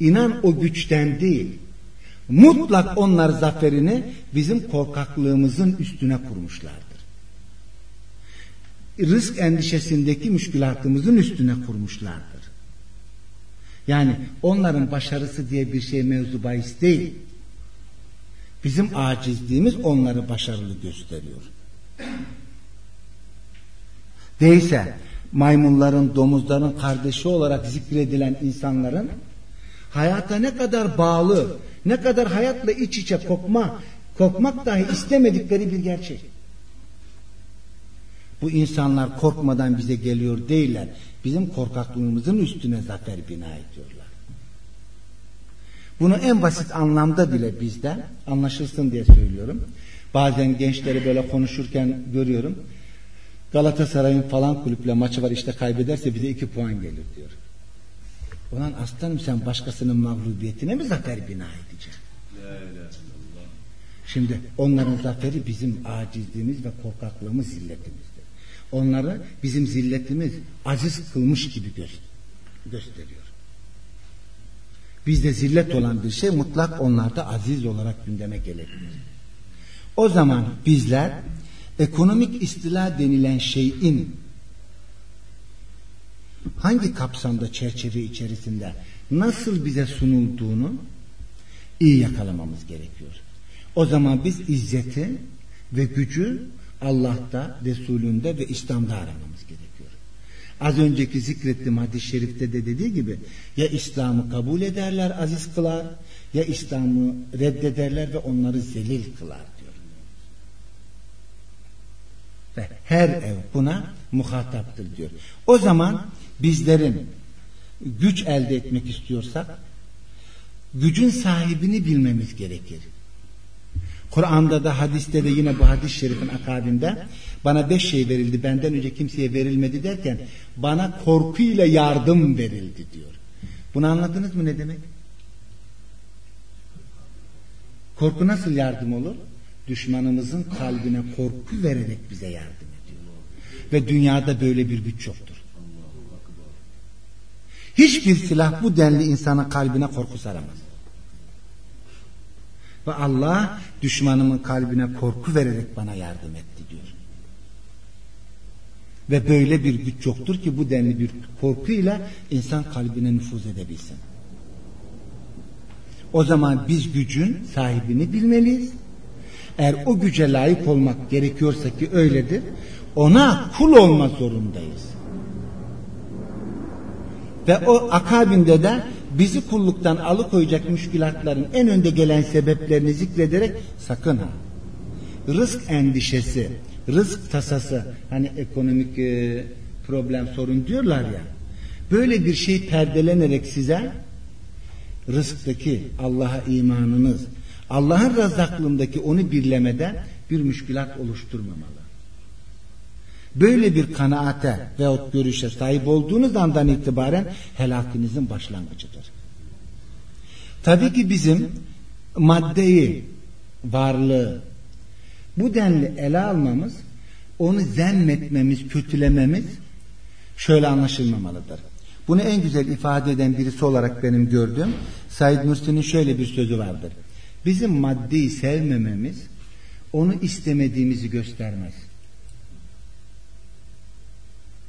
İnan o güçten değil. Mutlak onlar zaferini bizim korkaklığımızın üstüne kurmuşlardır. Rızk endişesindeki müşkülatımızın üstüne kurmuşlardır. Yani onların başarısı diye bir şey mevzu bahis değil. Bizim acizliğimiz onları başarılı gösteriyor. Değilse maymunların, domuzların kardeşi olarak zikredilen insanların hayata ne kadar bağlı, ne kadar hayatla iç içe kopma, kopmak dahi istemedikleri bir gerçek. Bu insanlar korkmadan bize geliyor değiller. Bizim korkaklığımızın üstüne zafer bina ediyorlar. Bunu en basit anlamda bile bizde anlaşılsın diye söylüyorum. Bazen gençleri böyle konuşurken görüyorum. Galatasaray'ın falan kulüple maçı var işte kaybederse bize iki puan gelir diyor. Ulan aslanım sen başkasının mağlubiyetine mi zafer bina edeceksin? Şimdi onların zaferi bizim acizliğimiz ve korkaklığımız zilletimizdir. Onları bizim zilletimiz aziz kılmış gibi gösteriyor. Bizde zillet olan bir şey mutlak onlarda aziz olarak gündeme gelebilir. O zaman bizler ekonomik istila denilen şeyin hangi kapsamda çerçeve içerisinde nasıl bize sunulduğunu iyi yakalamamız gerekiyor. O zaman biz izzeti ve gücü Allah'ta, Resulünde ve İslam'da aramamız gerekiyor. Az önceki zikrettiğim hadis-i şerifte de dediği gibi ya İslam'ı kabul ederler, aziz kılar ya İslam'ı reddederler ve onları zelil kılar diyor. Ve her ev buna muhataptır diyor. O zaman bizlerin güç elde etmek istiyorsak gücün sahibini bilmemiz gerekir. Kur'an'da da hadiste de yine bu hadis-i şerifin akabinde bana beş şey verildi benden önce kimseye verilmedi derken bana korkuyla yardım verildi diyor. Bunu anladınız mı ne demek? Korku nasıl yardım olur? Düşmanımızın kalbine korku vererek bize yardım ediyor. Ve dünyada böyle bir güç yoktur. Hiçbir silah bu denli insanın kalbine korku saramaz. Ve Allah düşmanımın kalbine korku vererek bana yardım etti diyor. Ve böyle bir güç yoktur ki bu denli bir korkuyla insan kalbine nüfuz edebilsin. O zaman biz gücün sahibini bilmeliyiz. Eğer o güce layık olmak gerekiyorsa ki öyledir, ona kul olma zorundayız. Ve o akabinde de bizi kulluktan alıkoyacak müşkilatların en önde gelen sebeplerini zikrederek sakın ha. Rızk endişesi, rızk tasası, hani ekonomik e, problem sorun diyorlar ya. Böyle bir şey perdelenerek size rızktaki Allah'a imanınız, Allah'ın razzaklığındaki onu birlemeden bir müşkilat oluşturmamalı. Böyle bir kanaate veyahut görüşe sahip olduğunuz andan itibaren helakinizin başlangıcıdır. Tabii ki bizim maddeyi, varlığı bu denli ele almamız, onu zemmetmemiz, kötülememiz şöyle anlaşılmamalıdır. Bunu en güzel ifade eden birisi olarak benim gördüğüm Said Nursi'nin şöyle bir sözü vardır. Bizim maddeyi sevmememiz onu istemediğimizi göstermez.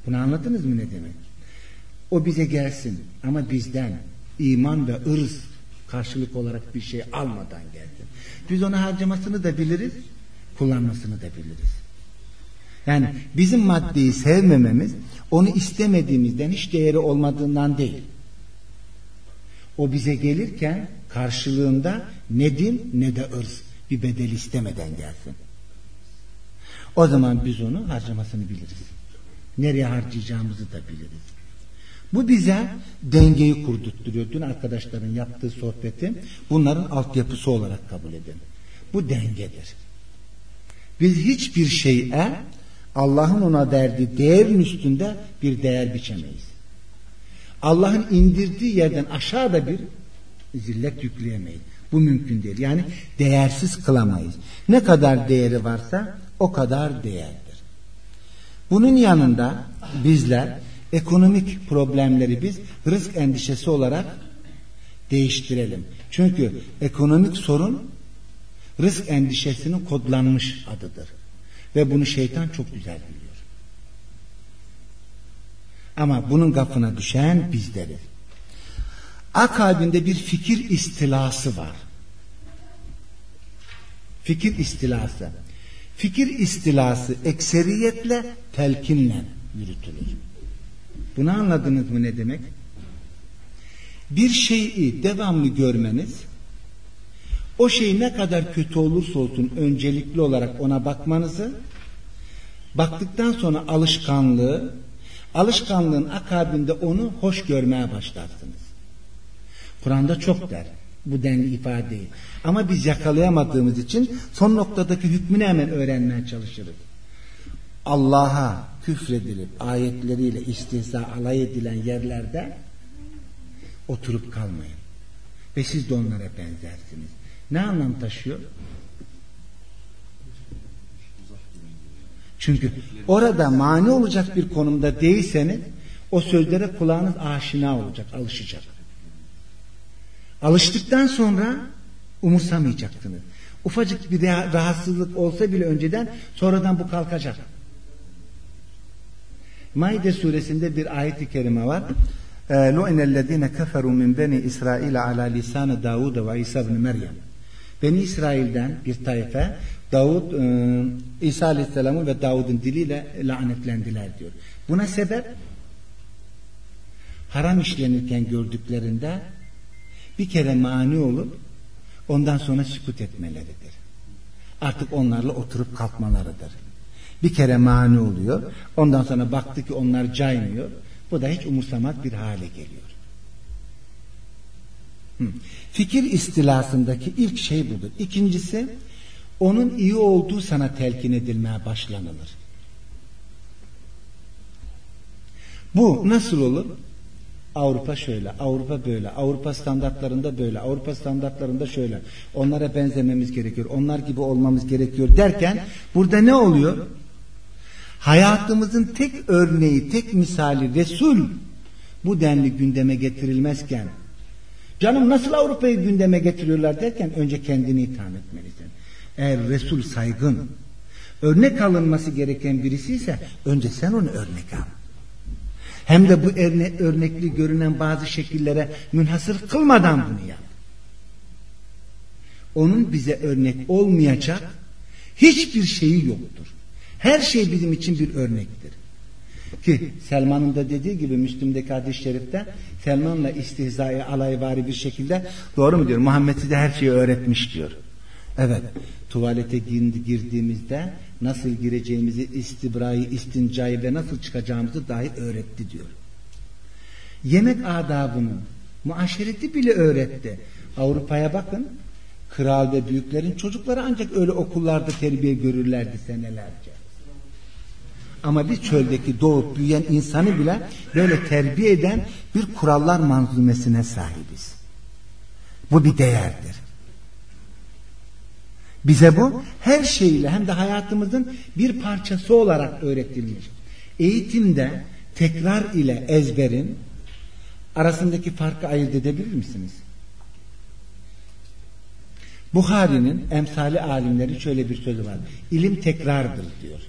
Bunu anladınız mı ne demek? O bize gelsin ama bizden iman ve ırz karşılık olarak bir şey almadan gelsin. Biz onu harcamasını da biliriz, kullanmasını da biliriz. Yani bizim maddeyi sevmememiz onu istemediğimizden hiç değeri olmadığından değil. O bize gelirken karşılığında ne din ne de ırz bir bedel istemeden gelsin. O zaman biz onu harcamasını biliriz. Nereye harcayacağımızı da biliriz. Bu bize dengeyi kurdurtturuyor. Dün arkadaşların yaptığı sohbeti bunların altyapısı olarak kabul edin. Bu dengedir. Biz hiçbir şeye Allah'ın ona verdiği değerin üstünde bir değer biçemeyiz. Allah'ın indirdiği yerden aşağıda bir zillet yükleyemeyiz. Bu mümkün değil. Yani değersiz kılamayız. Ne kadar değeri varsa o kadar değerdir. Bunun yanında bizler ekonomik problemleri biz rızk endişesi olarak değiştirelim. Çünkü ekonomik sorun rızk endişesinin kodlanmış adıdır. Ve bunu şeytan çok güzel biliyor. Ama bunun gafına düşen bizleriz. Akabinde bir fikir istilası var. Fikir istilası. Fikir istilası ekseriyetle telkinle yürütülür. Bunu anladınız mı ne demek? Bir şeyi devamlı görmeniz o şey ne kadar kötü olursa olsun öncelikli olarak ona bakmanızı baktıktan sonra alışkanlığı alışkanlığın akabinde onu hoş görmeye başlarsınız. Kur'an'da çok der bu denli ifadeyi. Ama biz yakalayamadığımız için son noktadaki hükmünü hemen öğrenmeye çalışırız. Allah'a küfredilip ayetleriyle istihza alay edilen yerlerde oturup kalmayın. Ve siz de onlara benzersiniz. Ne anlam taşıyor? Çünkü orada mani olacak bir konumda değilseniz o sözlere kulağınız aşina olacak, alışacak. Alıştıktan sonra umursamayacaksınız. Ufacık bir rahatsızlık olsa bile önceden sonradan bu kalkacak. Maide suresinde bir ayet-i kerime var. لُعِنَ الَّذ۪ينَ كَفَرُوا مِنْ بَنِي İsrail عَلَى لِسَانَ دَاوُدَ وَاِسَى بْنِ Meryem Beni İsrail'den bir tayfe Davud, e, İsa Aleyhisselam'ın ve Davud'un diliyle lanetlendiler diyor. Buna sebep haram işlenirken gördüklerinde bir kere mani olup ondan sonra sükut etmeleridir. Artık onlarla oturup kalkmalarıdır. Bir kere mani oluyor. Ondan sonra baktı ki onlar caymıyor. Bu da hiç umursamaz bir hale geliyor. Fikir istilasındaki ilk şey budur. İkincisi onun iyi olduğu sana telkin edilmeye başlanılır. Bu nasıl olur? Avrupa şöyle, Avrupa böyle, Avrupa standartlarında böyle, Avrupa standartlarında şöyle. Onlara benzememiz gerekiyor, onlar gibi olmamız gerekiyor derken burada ne oluyor? Hayatımızın tek örneği, tek misali Resul bu denli gündeme getirilmezken canım nasıl Avrupa'yı gündeme getiriyorlar derken önce kendini itham etmelisin. Eğer Resul saygın, örnek alınması gereken birisi ise önce sen onu örnek al. Hem de bu örne örnekli görünen bazı şekillere münhasır kılmadan bunu yap. Onun bize örnek olmayacak hiçbir şeyi yoktur. Her şey bizim için bir örnektir. Ki Selman'ın da dediği gibi Müslüm'deki hadis-i şerifte Selman'la istihzai alayvari bir şekilde doğru mu diyor? Muhammed size her şeyi öğretmiş diyor. Evet. Tuvalete girdiğimizde nasıl gireceğimizi, istibrayı, istincayı ve nasıl çıkacağımızı dahi öğretti diyor. Yemek adabını, muaşereti bile öğretti. Avrupa'ya bakın, kral ve büyüklerin çocukları ancak öyle okullarda terbiye görürlerdi senelerce. Ama biz çöldeki doğup büyüyen insanı bile böyle terbiye eden bir kurallar manzumesine sahibiz. Bu bir değerdir. Bize bu her şeyle hem de hayatımızın bir parçası olarak öğretilmiş. Eğitimde tekrar ile ezberin arasındaki farkı ayırt edebilir misiniz? Buhari'nin emsali alimleri şöyle bir sözü var. İlim tekrardır diyor.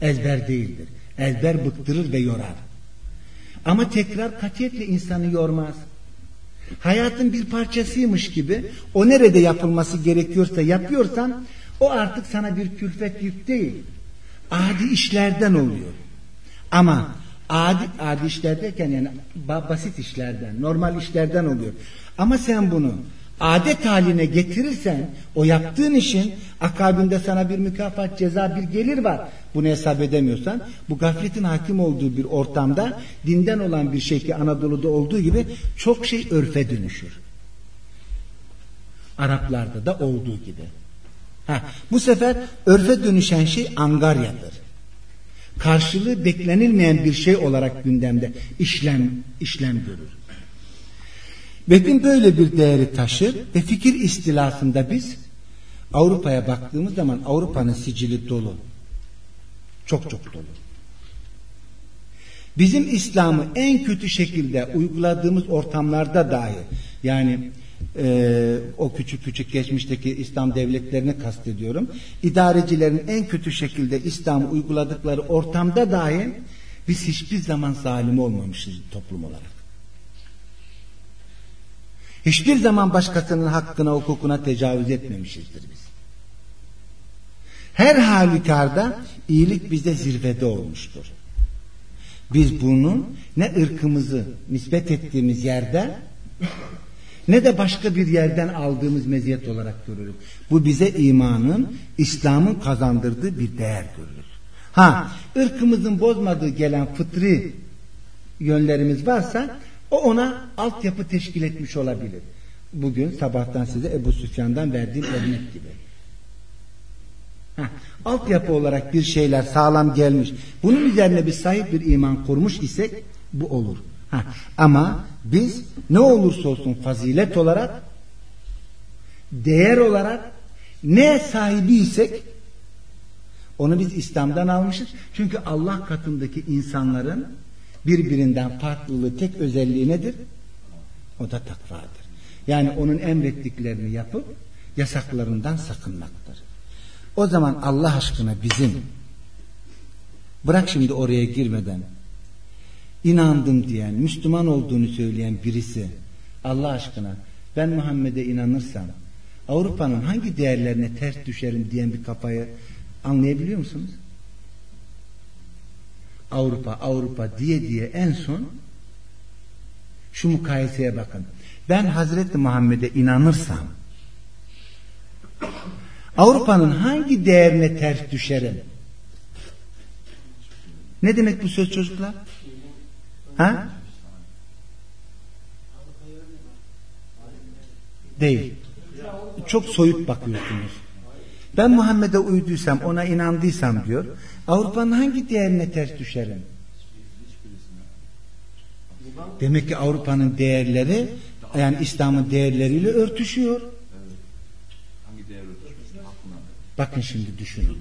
Ezber değildir. Ezber bıktırır ve yorar. Ama tekrar katiyetle insanı yormaz. Hayatın bir parçasıymış gibi o nerede yapılması gerekiyorsa yapıyorsan o artık sana bir külfet yük değil. Adi işlerden oluyor. Ama adi, adi işler derken yani basit işlerden, normal işlerden oluyor. Ama sen bunu adet haline getirirsen o yaptığın işin akabinde sana bir mükafat ceza bir gelir var. Bunu hesap edemiyorsan bu gafletin hakim olduğu bir ortamda dinden olan bir şey ki Anadolu'da olduğu gibi çok şey örfe dönüşür. Araplarda da olduğu gibi. Ha, bu sefer örfe dönüşen şey angaryadır. Karşılığı beklenilmeyen bir şey olarak gündemde işlem işlem görür. Metin böyle bir değeri taşır ve fikir istilasında biz Avrupa'ya baktığımız zaman Avrupa'nın sicili dolu. Çok çok dolu. Bizim İslam'ı en kötü şekilde uyguladığımız ortamlarda dahi yani e, o küçük küçük geçmişteki İslam devletlerini kastediyorum. İdarecilerin en kötü şekilde İslam'ı uyguladıkları ortamda dahi biz hiçbir zaman zalim olmamışız toplum olarak. Hiçbir zaman başkasının hakkına, hukukuna tecavüz etmemişizdir biz. Her halükarda iyilik bizde zirvede olmuştur. Biz bunun ne ırkımızı nispet ettiğimiz yerden ne de başka bir yerden aldığımız meziyet olarak görürüz. Bu bize imanın, İslam'ın kazandırdığı bir değer görürüz. Ha, ırkımızın bozmadığı gelen fıtri yönlerimiz varsa o ona altyapı teşkil etmiş olabilir. Bugün sabahtan size Ebu Süfyan'dan verdiğim örnek gibi. Heh, altyapı olarak bir şeyler sağlam gelmiş. Bunun üzerine bir sahip bir iman kurmuş isek bu olur. Heh, ama biz ne olursa olsun fazilet olarak değer olarak ne sahibiysek onu biz İslam'dan almışız. Çünkü Allah katındaki insanların birbirinden farklılığı tek özelliği nedir? O da takvadır. Yani onun emrettiklerini yapıp yasaklarından sakınmaktır. O zaman Allah aşkına bizim bırak şimdi oraya girmeden inandım diyen, Müslüman olduğunu söyleyen birisi Allah aşkına ben Muhammed'e inanırsam Avrupa'nın hangi değerlerine ters düşerim diyen bir kafayı anlayabiliyor musunuz? Avrupa, Avrupa diye diye en son şu mukayeseye bakın. Ben Hazreti Muhammed'e inanırsam Avrupa'nın hangi değerine ters düşerim? Ne demek bu söz çocuklar? Ha? Değil. Çok soyut bakıyorsunuz. Ben Muhammed'e uyduysam, ona inandıysam diyor. Avrupa'nın hangi değerine ters düşerim? Demek ki Avrupa'nın değerleri yani İslam'ın değerleriyle örtüşüyor. Bakın şimdi düşünün.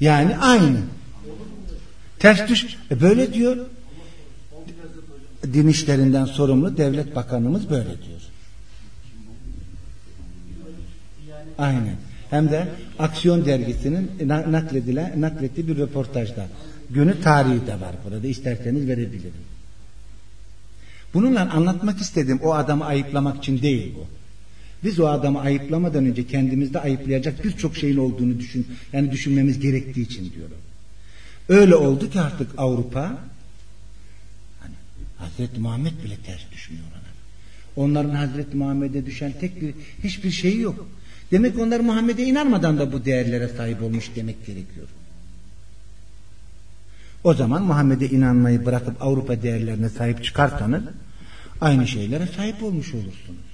Yani aynı. Ters düş. E böyle diyor. Din işlerinden sorumlu devlet bakanımız böyle diyor. Aynen. Hem de Aksiyon dergisinin nakledilen, naklettiği bir röportajda. Günü tarihi de var burada. İsterseniz verebilirim. Bununla anlatmak istediğim o adamı ayıplamak için değil bu. Biz o adamı ayıplamadan önce kendimizde ayıplayacak birçok şeyin olduğunu düşün, yani düşünmemiz gerektiği için diyorum. Öyle oldu ki artık Avrupa hani Hazreti Muhammed bile ters düşmüyor ona. Onların Hazreti Muhammed'e düşen tek bir hiçbir şeyi yok. Demek onlar Muhammed'e inanmadan da bu değerlere sahip olmuş demek gerekiyor. O zaman Muhammed'e inanmayı bırakıp Avrupa değerlerine sahip çıkarsanız aynı şeylere sahip olmuş olursunuz.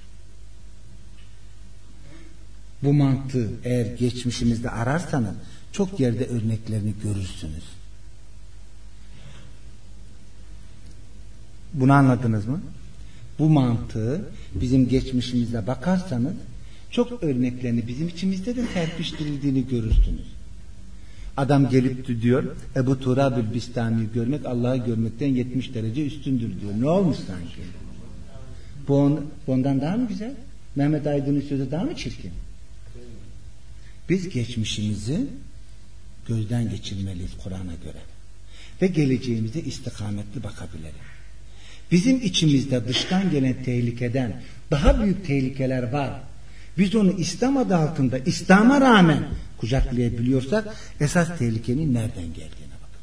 Bu mantığı eğer geçmişimizde ararsanız çok yerde örneklerini görürsünüz. Bunu anladınız mı? Bu mantığı bizim geçmişimize bakarsanız çok örneklerini bizim içimizde de serpiştirildiğini görürsünüz. Adam gelip diyor Ebu Turabül Bistami'yi görmek Allah'ı görmekten 70 derece üstündür diyor. Ne olmuş sanki? Bu on, ondan daha mı güzel? Mehmet Aydın'ın sözü daha mı çirkin? Biz geçmişimizi gözden geçirmeliyiz Kur'an'a göre. Ve geleceğimize istikametli bakabilelim. Bizim içimizde dıştan gelen tehlikeden daha büyük tehlikeler var. Biz onu İslam adı altında İslam'a rağmen kucaklayabiliyorsak esas tehlikenin nereden geldiğine bakın.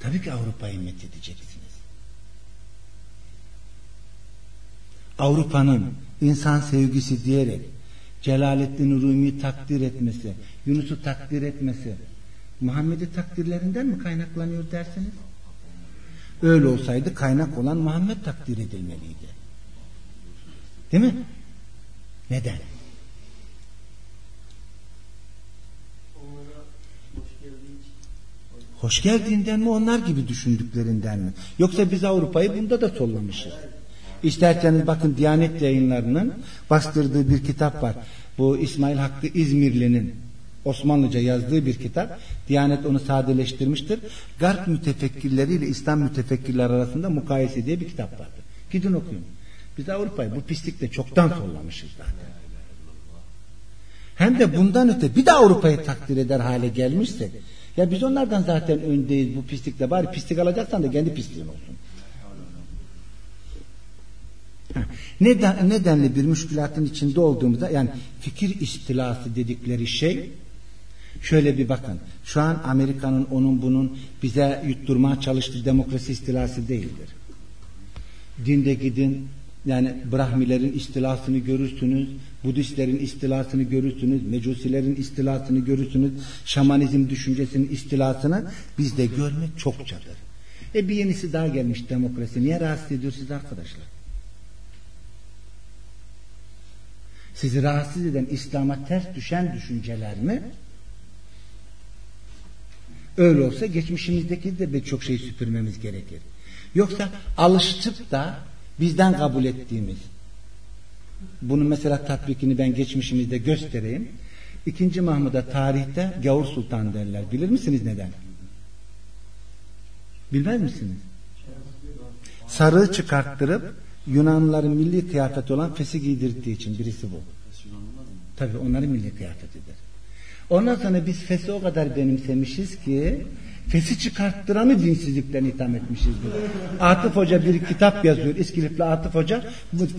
Tabii ki Avrupa'yı methedeceksiniz. Avrupa'nın insan sevgisi diyerek Celaleddin Rumi'yi takdir etmesi, Yunus'u takdir etmesi Muhammed'i takdirlerinden mi kaynaklanıyor dersiniz? Öyle olsaydı kaynak olan Muhammed takdir edilmeliydi. Değil mi? Neden? Hoş geldiğinden mi onlar gibi düşündüklerinden mi? Yoksa biz Avrupa'yı bunda da sollamışız. İsterseniz bakın Diyanet yayınlarının bastırdığı bir kitap var. Bu İsmail Hakkı İzmirli'nin Osmanlıca yazdığı bir kitap. Diyanet onu sadeleştirmiştir. Garp mütefekkirleriyle İslam mütefekkirler arasında mukayese diye bir kitap vardır. Gidin okuyun. Biz Avrupa'yı bu pislikle çoktan sollamışız zaten. Hem de bundan öte bir de Avrupa'yı takdir eder hale gelmişsek ya biz onlardan zaten öndeyiz bu pislikle bari pislik alacaksan da kendi pisliğin olsun. Neden, nedenli bir müşkülatın içinde olduğumuzda yani fikir istilası dedikleri şey Şöyle bir bakın. Şu an Amerika'nın onun bunun bize yutturmaya çalıştığı demokrasi istilası değildir. Dinde gidin yani Brahmilerin istilasını görürsünüz, Budistlerin istilasını görürsünüz, Mecusilerin istilasını görürsünüz, Şamanizm düşüncesinin istilasını bizde görmek çokçadır. E bir yenisi daha gelmiş demokrasi. Niye rahatsız ediyor siz arkadaşlar? Sizi rahatsız eden İslam'a ters düşen düşünceler mi? Öyle olsa geçmişimizdeki de birçok şey süpürmemiz gerekir. Yoksa alıştıp da bizden kabul ettiğimiz bunun mesela tatbikini ben geçmişimizde göstereyim. İkinci Mahmud'a tarihte Gavur Sultan derler. Bilir misiniz neden? Bilmez misiniz? Sarığı çıkarttırıp Yunanlıların milli kıyafeti olan fesi giydirdiği için birisi bu. Tabi onların milli kıyafetidir. Ondan sonra biz fesi o kadar benimsemişiz ki fesi çıkarttıranı dinsizlikten itham etmişizdir. Atıf Hoca bir kitap yazıyor. İskilipli Atıf Hoca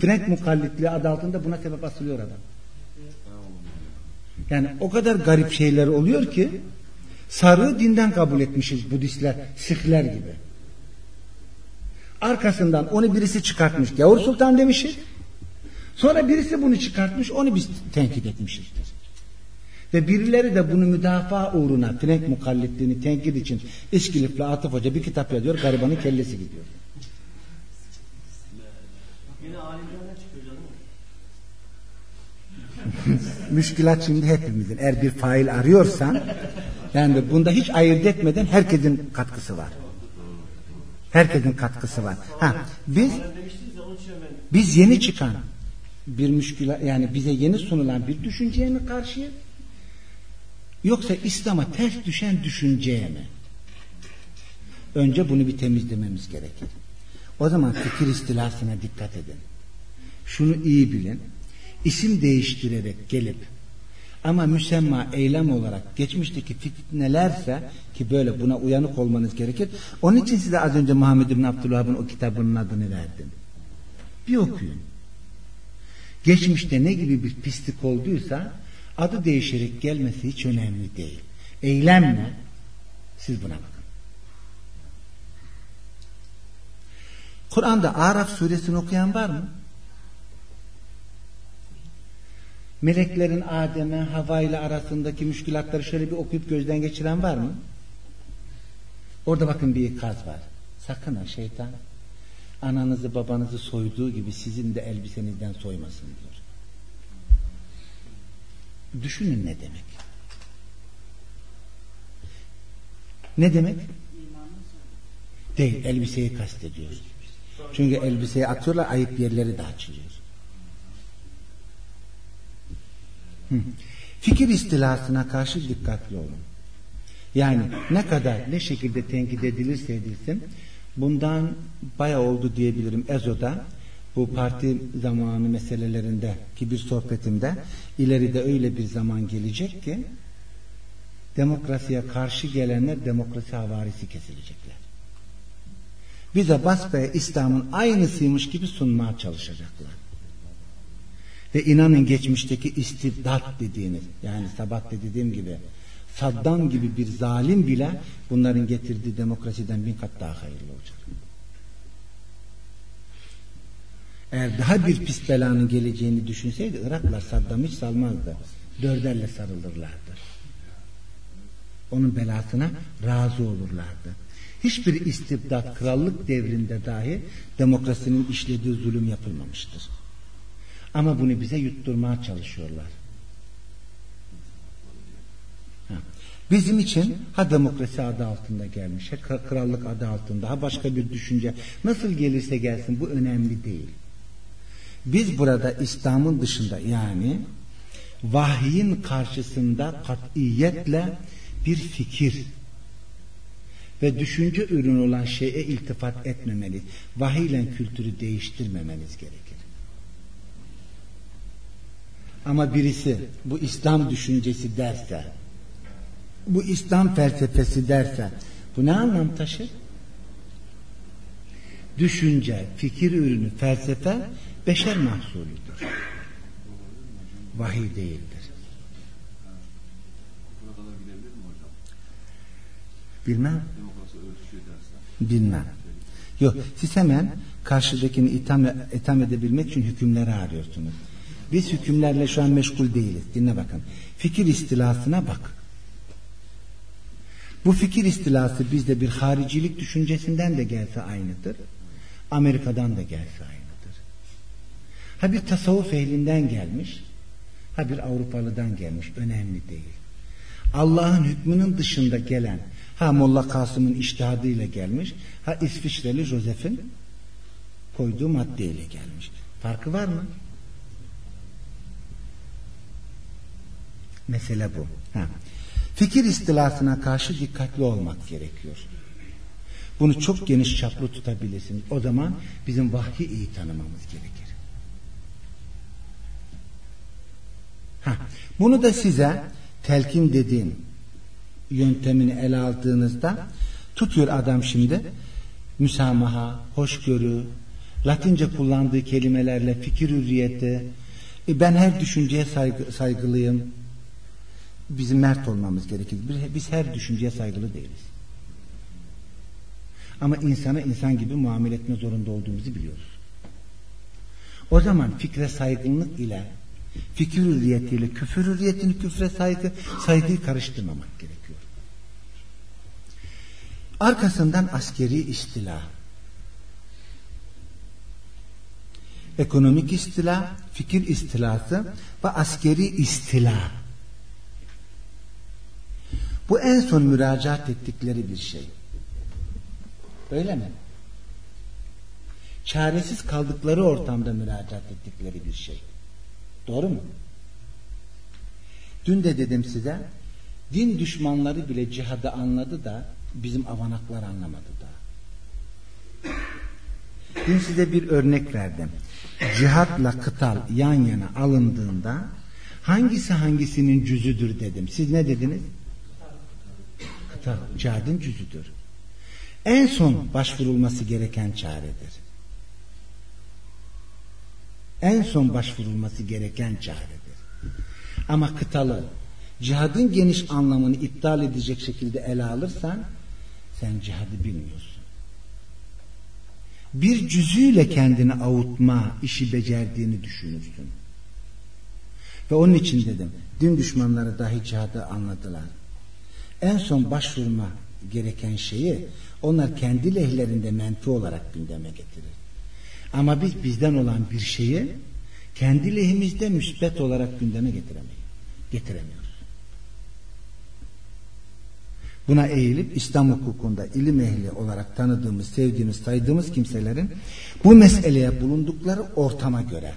Frank mukallitliği adı altında buna sebep asılıyor adam. Yani o kadar garip şeyler oluyor ki sarığı dinden kabul etmişiz Budistler, Sihler gibi. Arkasından onu birisi çıkartmış. Gavur Sultan demişiz. Sonra birisi bunu çıkartmış. Onu biz tenkit etmişizdir. Ve birileri de bunu müdafaa uğruna Frank mukallitliğini tenkit için İskilifli Atıf Hoca bir kitap yazıyor. Garibanın kellesi gidiyor. Müşkilat şimdi hepimizin. Eğer bir fail arıyorsan yani bunda hiç ayırt etmeden herkesin katkısı var. Herkesin katkısı var. Ha, biz biz yeni çıkan bir müşküla yani bize yeni sunulan bir düşünceye mi karşıyız? Yoksa İslam'a ters düşen düşünceye mi? Önce bunu bir temizlememiz gerekir. O zaman fikir istilasına dikkat edin. Şunu iyi bilin. İsim değiştirerek gelip ama müsemma eylem olarak geçmişteki fitnelerse ki böyle buna uyanık olmanız gerekir. Onun için size az önce Muhammed bin Abdülhab'ın o kitabının adını verdim. Bir okuyun. Geçmişte ne gibi bir pislik olduysa adı değişerek gelmesi hiç önemli değil. Eylemle siz buna bakın. Kur'an'da Araf suresini okuyan var mı? meleklerin Adem'e, Hava ile arasındaki müşkülatları şöyle bir okuyup gözden geçiren var mı? Orada bakın bir ikaz var. Sakın ha şeytan ananızı babanızı soyduğu gibi sizin de elbisenizden soymasın diyor. Düşünün ne demek? Ne demek? Değil, elbiseyi kastediyor. Çünkü elbiseyi atıyorlar, ayıp yerleri de açılıyor. Fikir istilasına karşı dikkatli olun. Yani ne kadar ne şekilde tenkit edilirse edilsin bundan baya oldu diyebilirim Ezo'da bu parti zamanı meselelerinde ki bir sohbetimde ileride öyle bir zaman gelecek ki demokrasiye karşı gelenler demokrasi havarisi kesilecekler. Bize basbaya İslam'ın aynısıymış gibi sunmaya çalışacaklar. Ve inanın geçmişteki istibdat dediğiniz yani sabat dediğim gibi Saddam gibi bir zalim bile bunların getirdiği demokrasiden bin kat daha hayırlı olacak. Eğer daha bir pis belanın geleceğini düşünseydi Iraklar Saddam'ı hiç salmazdı. Dörderle sarılırlardı. Onun belasına razı olurlardı. Hiçbir istibdat krallık devrinde dahi demokrasinin işlediği zulüm yapılmamıştır. Ama bunu bize yutturmaya çalışıyorlar. Bizim için ha demokrasi adı altında gelmiş, ha krallık adı altında, ha başka bir düşünce. Nasıl gelirse gelsin bu önemli değil. Biz burada İslam'ın dışında yani vahyin karşısında katiyetle bir fikir ve düşünce ürünü olan şeye iltifat etmemeli. Vahiyle kültürü değiştirmemeniz gerekir. Ama birisi bu İslam düşüncesi derse, bu İslam felsefesi derse, bu ne anlam taşır? Düşünce, fikir ürünü, felsefe beşer mahsulüdür. Vahiy değildir. Bilmem. Bilmem. Yok siz hemen karşıdakini itham, itham edebilmek için hükümleri arıyorsunuz. Biz hükümlerle şu an meşgul değiliz. Dinle bakın. Fikir istilasına bak. Bu fikir istilası bizde bir haricilik düşüncesinden de gelse aynıdır. Amerika'dan da gelse aynıdır. Ha bir tasavvuf ehlinden gelmiş, ha bir Avrupalıdan gelmiş. Önemli değil. Allah'ın hükmünün dışında gelen, ha Molla Kasım'ın iştihadıyla gelmiş, ha İsviçreli Joseph'in koyduğu maddeyle gelmiş. Farkı var mı? Mesele bu. Ha. Fikir istilasına karşı dikkatli olmak gerekiyor. Bunu çok geniş çaplı tutabilirsiniz. O zaman bizim vahyi iyi tanımamız gerekir. Bunu da size telkin dediğim yöntemini ele aldığınızda tutuyor adam şimdi müsamaha, hoşgörü, Latince kullandığı kelimelerle fikir hürriyeti, e ben her düşünceye saygı, saygılıyım, bizim mert olmamız gerekir. Biz her düşünceye saygılı değiliz. Ama insana insan gibi muamele etme zorunda olduğumuzu biliyoruz. O zaman fikre saygınlık ile fikir hürriyetiyle küfür hürriyetini küfre saygı saygıyı karıştırmamak gerekiyor. Arkasından askeri istila. Ekonomik istila, fikir istilası ve askeri istila. Bu en son müracaat ettikleri bir şey. Öyle mi? Çaresiz kaldıkları ortamda müracaat ettikleri bir şey. Doğru mu? Dün de dedim size din düşmanları bile cihadı anladı da bizim avanaklar anlamadı da. Dün size bir örnek verdim. Cihatla kıtal yan yana alındığında hangisi hangisinin cüzüdür dedim. Siz ne dediniz? Kıtal cihadın cüzüdür. En son başvurulması gereken çaredir. En son başvurulması gereken çaredir. Ama kıtalı cihadın geniş anlamını iptal edecek şekilde ele alırsan sen cihadı bilmiyorsun. Bir cüzüyle kendini avutma işi becerdiğini düşünürsün. Ve onun için dedim, din düşmanları dahi cihadı anladılar. En son başvurma gereken şeyi onlar kendi lehlerinde menfi olarak gündeme getirir. Ama biz bizden olan bir şeyi kendi lehimizde müsbet olarak gündeme getiremeyiz. Getiremiyoruz. Buna eğilip İslam hukukunda ilim ehli olarak tanıdığımız, sevdiğimiz, saydığımız kimselerin bu meseleye bulundukları ortama göre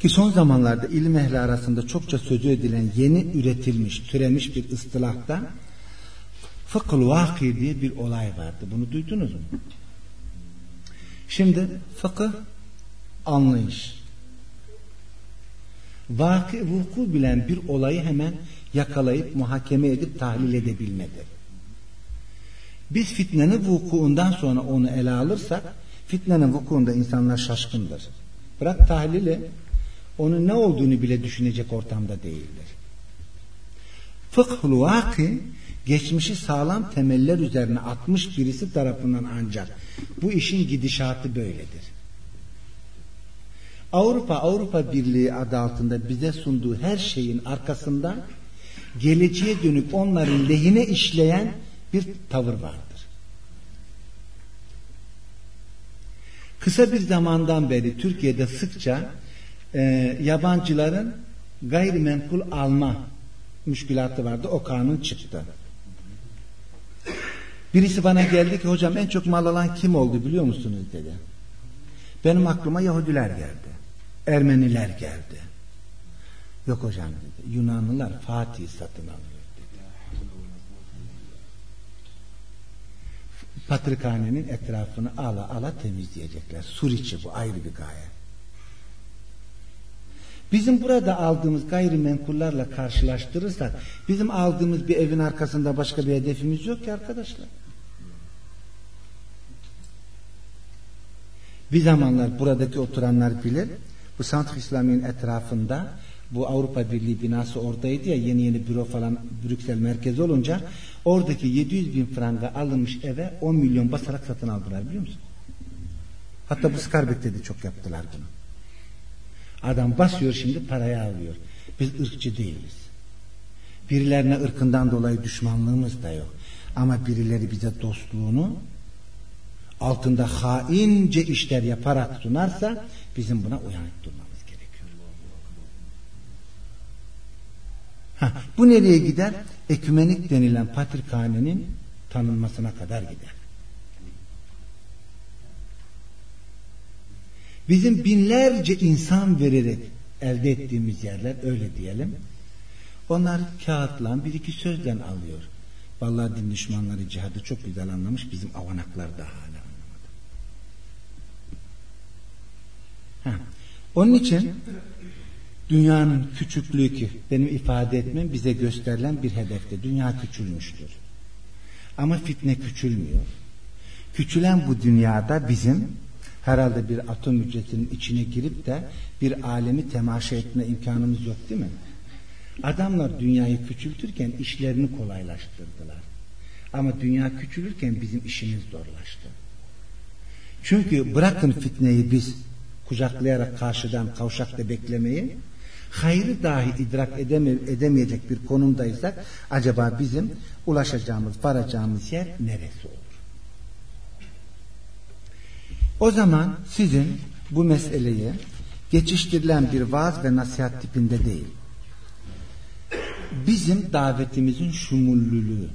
ki son zamanlarda ilim ehli arasında çokça sözü edilen yeni üretilmiş, türemiş bir ıstılahta fıkıl vaki diye bir olay vardı. Bunu duydunuz mu? Şimdi fıkıh anlayış. Vakı vuku bilen bir olayı hemen yakalayıp muhakeme edip tahlil edebilmedir. Biz fitnenin vukuundan sonra onu ele alırsak fitnenin vukuunda insanlar şaşkındır. Bırak tahlili onun ne olduğunu bile düşünecek ortamda değildir. Fıkhul vaki geçmişi sağlam temeller üzerine atmış birisi tarafından ancak bu işin gidişatı böyledir. Avrupa Avrupa Birliği adı altında bize sunduğu her şeyin arkasında geleceğe dönük onların lehine işleyen bir tavır vardır. Kısa bir zamandan beri Türkiye'de sıkça e, yabancıların gayrimenkul alma müşkülatı vardı. O kanun çıktı. Birisi bana geldi ki hocam en çok mal alan kim oldu biliyor musunuz dedi. Benim aklıma Yahudiler geldi. Ermeniler geldi. Yok hocam dedi. Yunanlılar Fatih satın alıyor dedi. Patrikhanenin etrafını ala ala temizleyecekler. Suriçi bu ayrı bir gaye. Bizim burada aldığımız gayrimenkullarla karşılaştırırsak bizim aldığımız bir evin arkasında başka bir hedefimiz yok ki arkadaşlar. Bir zamanlar buradaki oturanlar bilir bu Sant İslami'nin etrafında bu Avrupa Birliği binası oradaydı ya yeni yeni büro falan Brüksel merkezi olunca oradaki 700 bin franga alınmış eve 10 milyon basarak satın aldılar biliyor musun? Hatta bu Skarbek'te de çok yaptılar bunu. Adam basıyor şimdi parayı alıyor. Biz ırkçı değiliz. Birilerine ırkından dolayı düşmanlığımız da yok. Ama birileri bize dostluğunu altında haince işler yaparak sunarsa bizim buna uyanık durmamız gerekiyor. Ha, bu nereye gider? Ekümenik denilen patrikhanenin tanınmasına kadar gider. Bizim binlerce insan vererek elde ettiğimiz yerler öyle diyelim. Onlar kağıtla bir iki sözden alıyor. Vallahi din düşmanları cihadı çok güzel anlamış. Bizim avanaklar da hala anlamadı. Ha. Onun için dünyanın küçüklüğü ki benim ifade etmem bize gösterilen bir hedefte. Dünya küçülmüştür. Ama fitne küçülmüyor. Küçülen bu dünyada bizim herhalde bir atom hücresinin içine girip de bir alemi temaşa etme imkanımız yok değil mi? Adamlar dünyayı küçültürken işlerini kolaylaştırdılar. Ama dünya küçülürken bizim işimiz zorlaştı. Çünkü bırakın fitneyi biz kucaklayarak karşıdan kavşakta beklemeyi hayrı dahi idrak edeme, edemeyecek bir konumdaysak acaba bizim ulaşacağımız, varacağımız yer neresi olur? O zaman sizin bu meseleyi geçiştirilen bir vaaz ve nasihat tipinde değil. Bizim davetimizin şumullülüğü,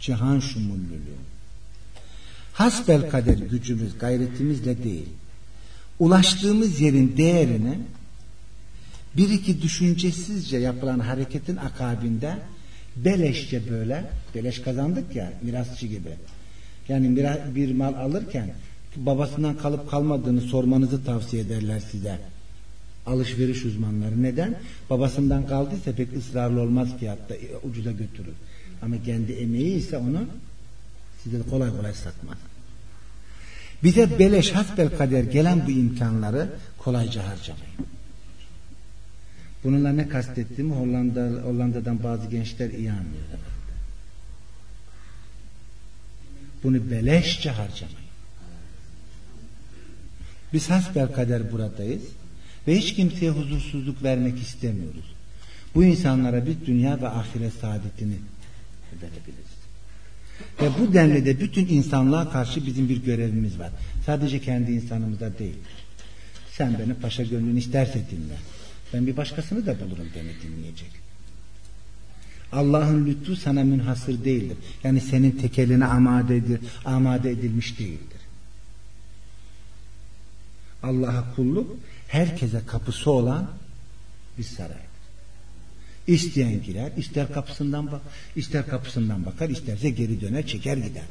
cihan şumullülüğü. Hasbel kader gücümüz, gayretimizle değil. Ulaştığımız yerin değerini bir iki düşüncesizce yapılan hareketin akabinde beleşçe böyle, beleş kazandık ya mirasçı gibi. Yani bir mal alırken babasından kalıp kalmadığını sormanızı tavsiye ederler size. Alışveriş uzmanları. Neden? Babasından kaldıysa pek ısrarlı olmaz fiyatta. E, ucuza götürür. Ama kendi emeği ise onu size kolay kolay satmaz. Bize beleş hasbel kader gelen bu imkanları kolayca harcamayın. Bununla ne kastettiğimi Hollanda, Hollanda'dan bazı gençler iyi anlıyor. Bunu beleşçe harcamayın. Biz hasbel kader buradayız ve hiç kimseye huzursuzluk vermek istemiyoruz. Bu insanlara biz dünya ve ahiret saadetini verebiliriz. Ve bu denli de bütün insanlığa karşı bizim bir görevimiz var. Sadece kendi insanımıza değil. Sen beni paşa gönlün isterse dinle. Ben bir başkasını da bulurum beni dinleyecek. Allah'ın lütfu sana münhasır değildir. Yani senin tekeline amade, edil, amade edilmiş değildir. Allah'a kulluk herkese kapısı olan bir saray. İsteyen girer, ister kapısından bak, ister kapısından bakar, isterse geri döner, çeker gider.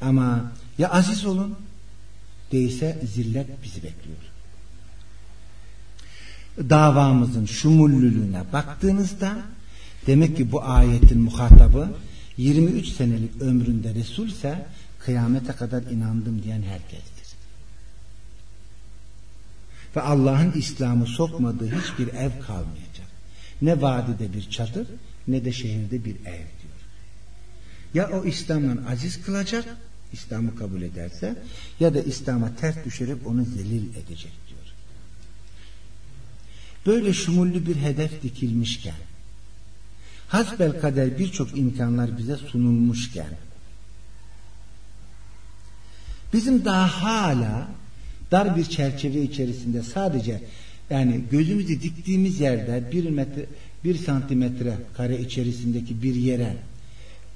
Ama ya aziz olun, değilse zillet bizi bekliyor. Davamızın şumullülüğüne baktığınızda demek ki bu ayetin muhatabı 23 senelik ömründe Resulse kıyamete kadar inandım diyen herkes. Ve Allah'ın İslam'ı sokmadığı hiçbir ev kalmayacak. Ne vadide bir çadır ne de şehirde bir ev diyor. Ya o İslam'la aziz kılacak, İslam'ı kabul ederse ya da İslam'a ters düşürüp onu zelil edecek diyor. Böyle şumullü bir hedef dikilmişken hasbel kader birçok imkanlar bize sunulmuşken bizim daha hala dar bir çerçeve içerisinde sadece yani gözümüzü diktiğimiz yerde bir metre bir santimetre kare içerisindeki bir yere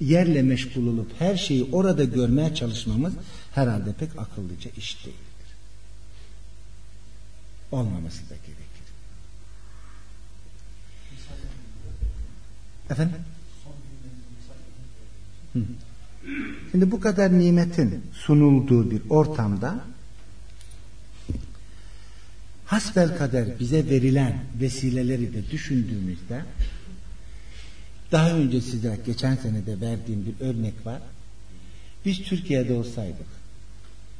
yerle meşgul olup her şeyi orada görmeye çalışmamız herhalde pek akıllıca iş değildir. Olmaması da gerekir. Efendim? Şimdi bu kadar nimetin sunulduğu bir ortamda hasbel kader bize verilen vesileleri de düşündüğümüzde daha önce size geçen sene de verdiğim bir örnek var. Biz Türkiye'de olsaydık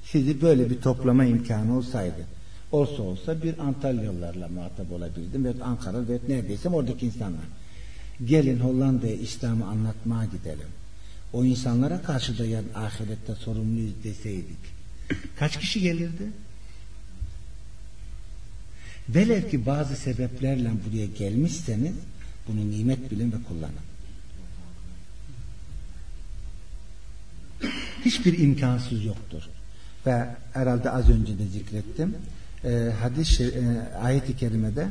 sizi böyle bir toplama imkanı olsaydı Olsa olsa bir Antalyalılarla muhatap olabildim. Ve Ankara ve neredeyse oradaki insanlar. Gelin Hollanda'ya İslam'ı anlatmaya gidelim. O insanlara karşı da yarın ahirette sorumluyuz deseydik. Kaç kişi gelirdi? Velev ki bazı sebeplerle buraya gelmişseniz bunu nimet bilin ve kullanın. Hiçbir imkansız yoktur. Ve herhalde az önce de zikrettim. E, hadis e, ayet-i kerimede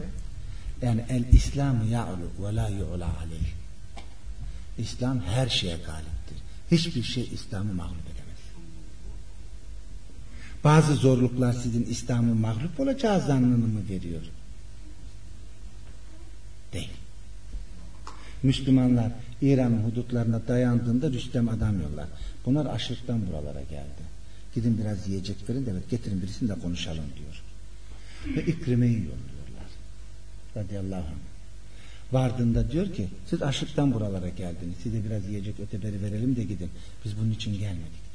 yani el İslam ya'lu ve la yu'la aleyh. İslam her şeye galiptir. Hiçbir şey İslam'ı mağlup edemez. Bazı zorluklar sizin İslam'ı mağlup olacağı zannını mı veriyor? Değil. Müslümanlar İran'ın hudutlarına dayandığında Rüstem adam yollar. Bunlar aşırıktan buralara geldi. Gidin biraz yiyecek verin de getirin birisini de konuşalım diyor. Ve İkrime'yi yolluyorlar. Radıyallahu anh. Vardığında diyor ki siz aşıktan buralara geldiniz. Size biraz yiyecek öteberi verelim de gidin. Biz bunun için gelmedik.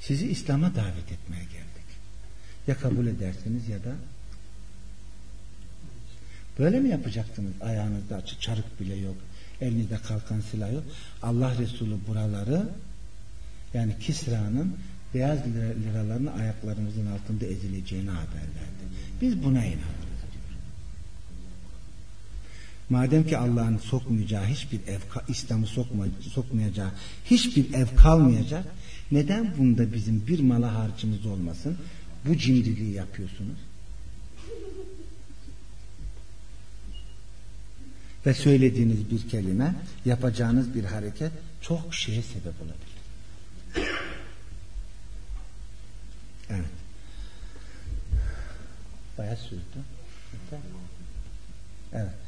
Sizi İslam'a davet etmeye geldik. Ya kabul edersiniz ya da böyle mi yapacaksınız? Ayağınızda açık çarık bile yok. Elinizde kalkan silah yok. Allah Resulü buraları yani Kisra'nın beyaz liralarını ayaklarımızın altında ezileceğini haber verdi. Biz buna inandık. Madem ki Allah'ın sokmayacağı hiçbir ev, İslam'ı sokma, sokmayacağı hiçbir ev kalmayacak, neden bunda bizim bir mala harcımız olmasın? Bu cimriliği yapıyorsunuz. Ve söylediğiniz bir kelime, yapacağınız bir hareket çok şeye sebep olabilir. Evet. Bayağı sürdü. Evet.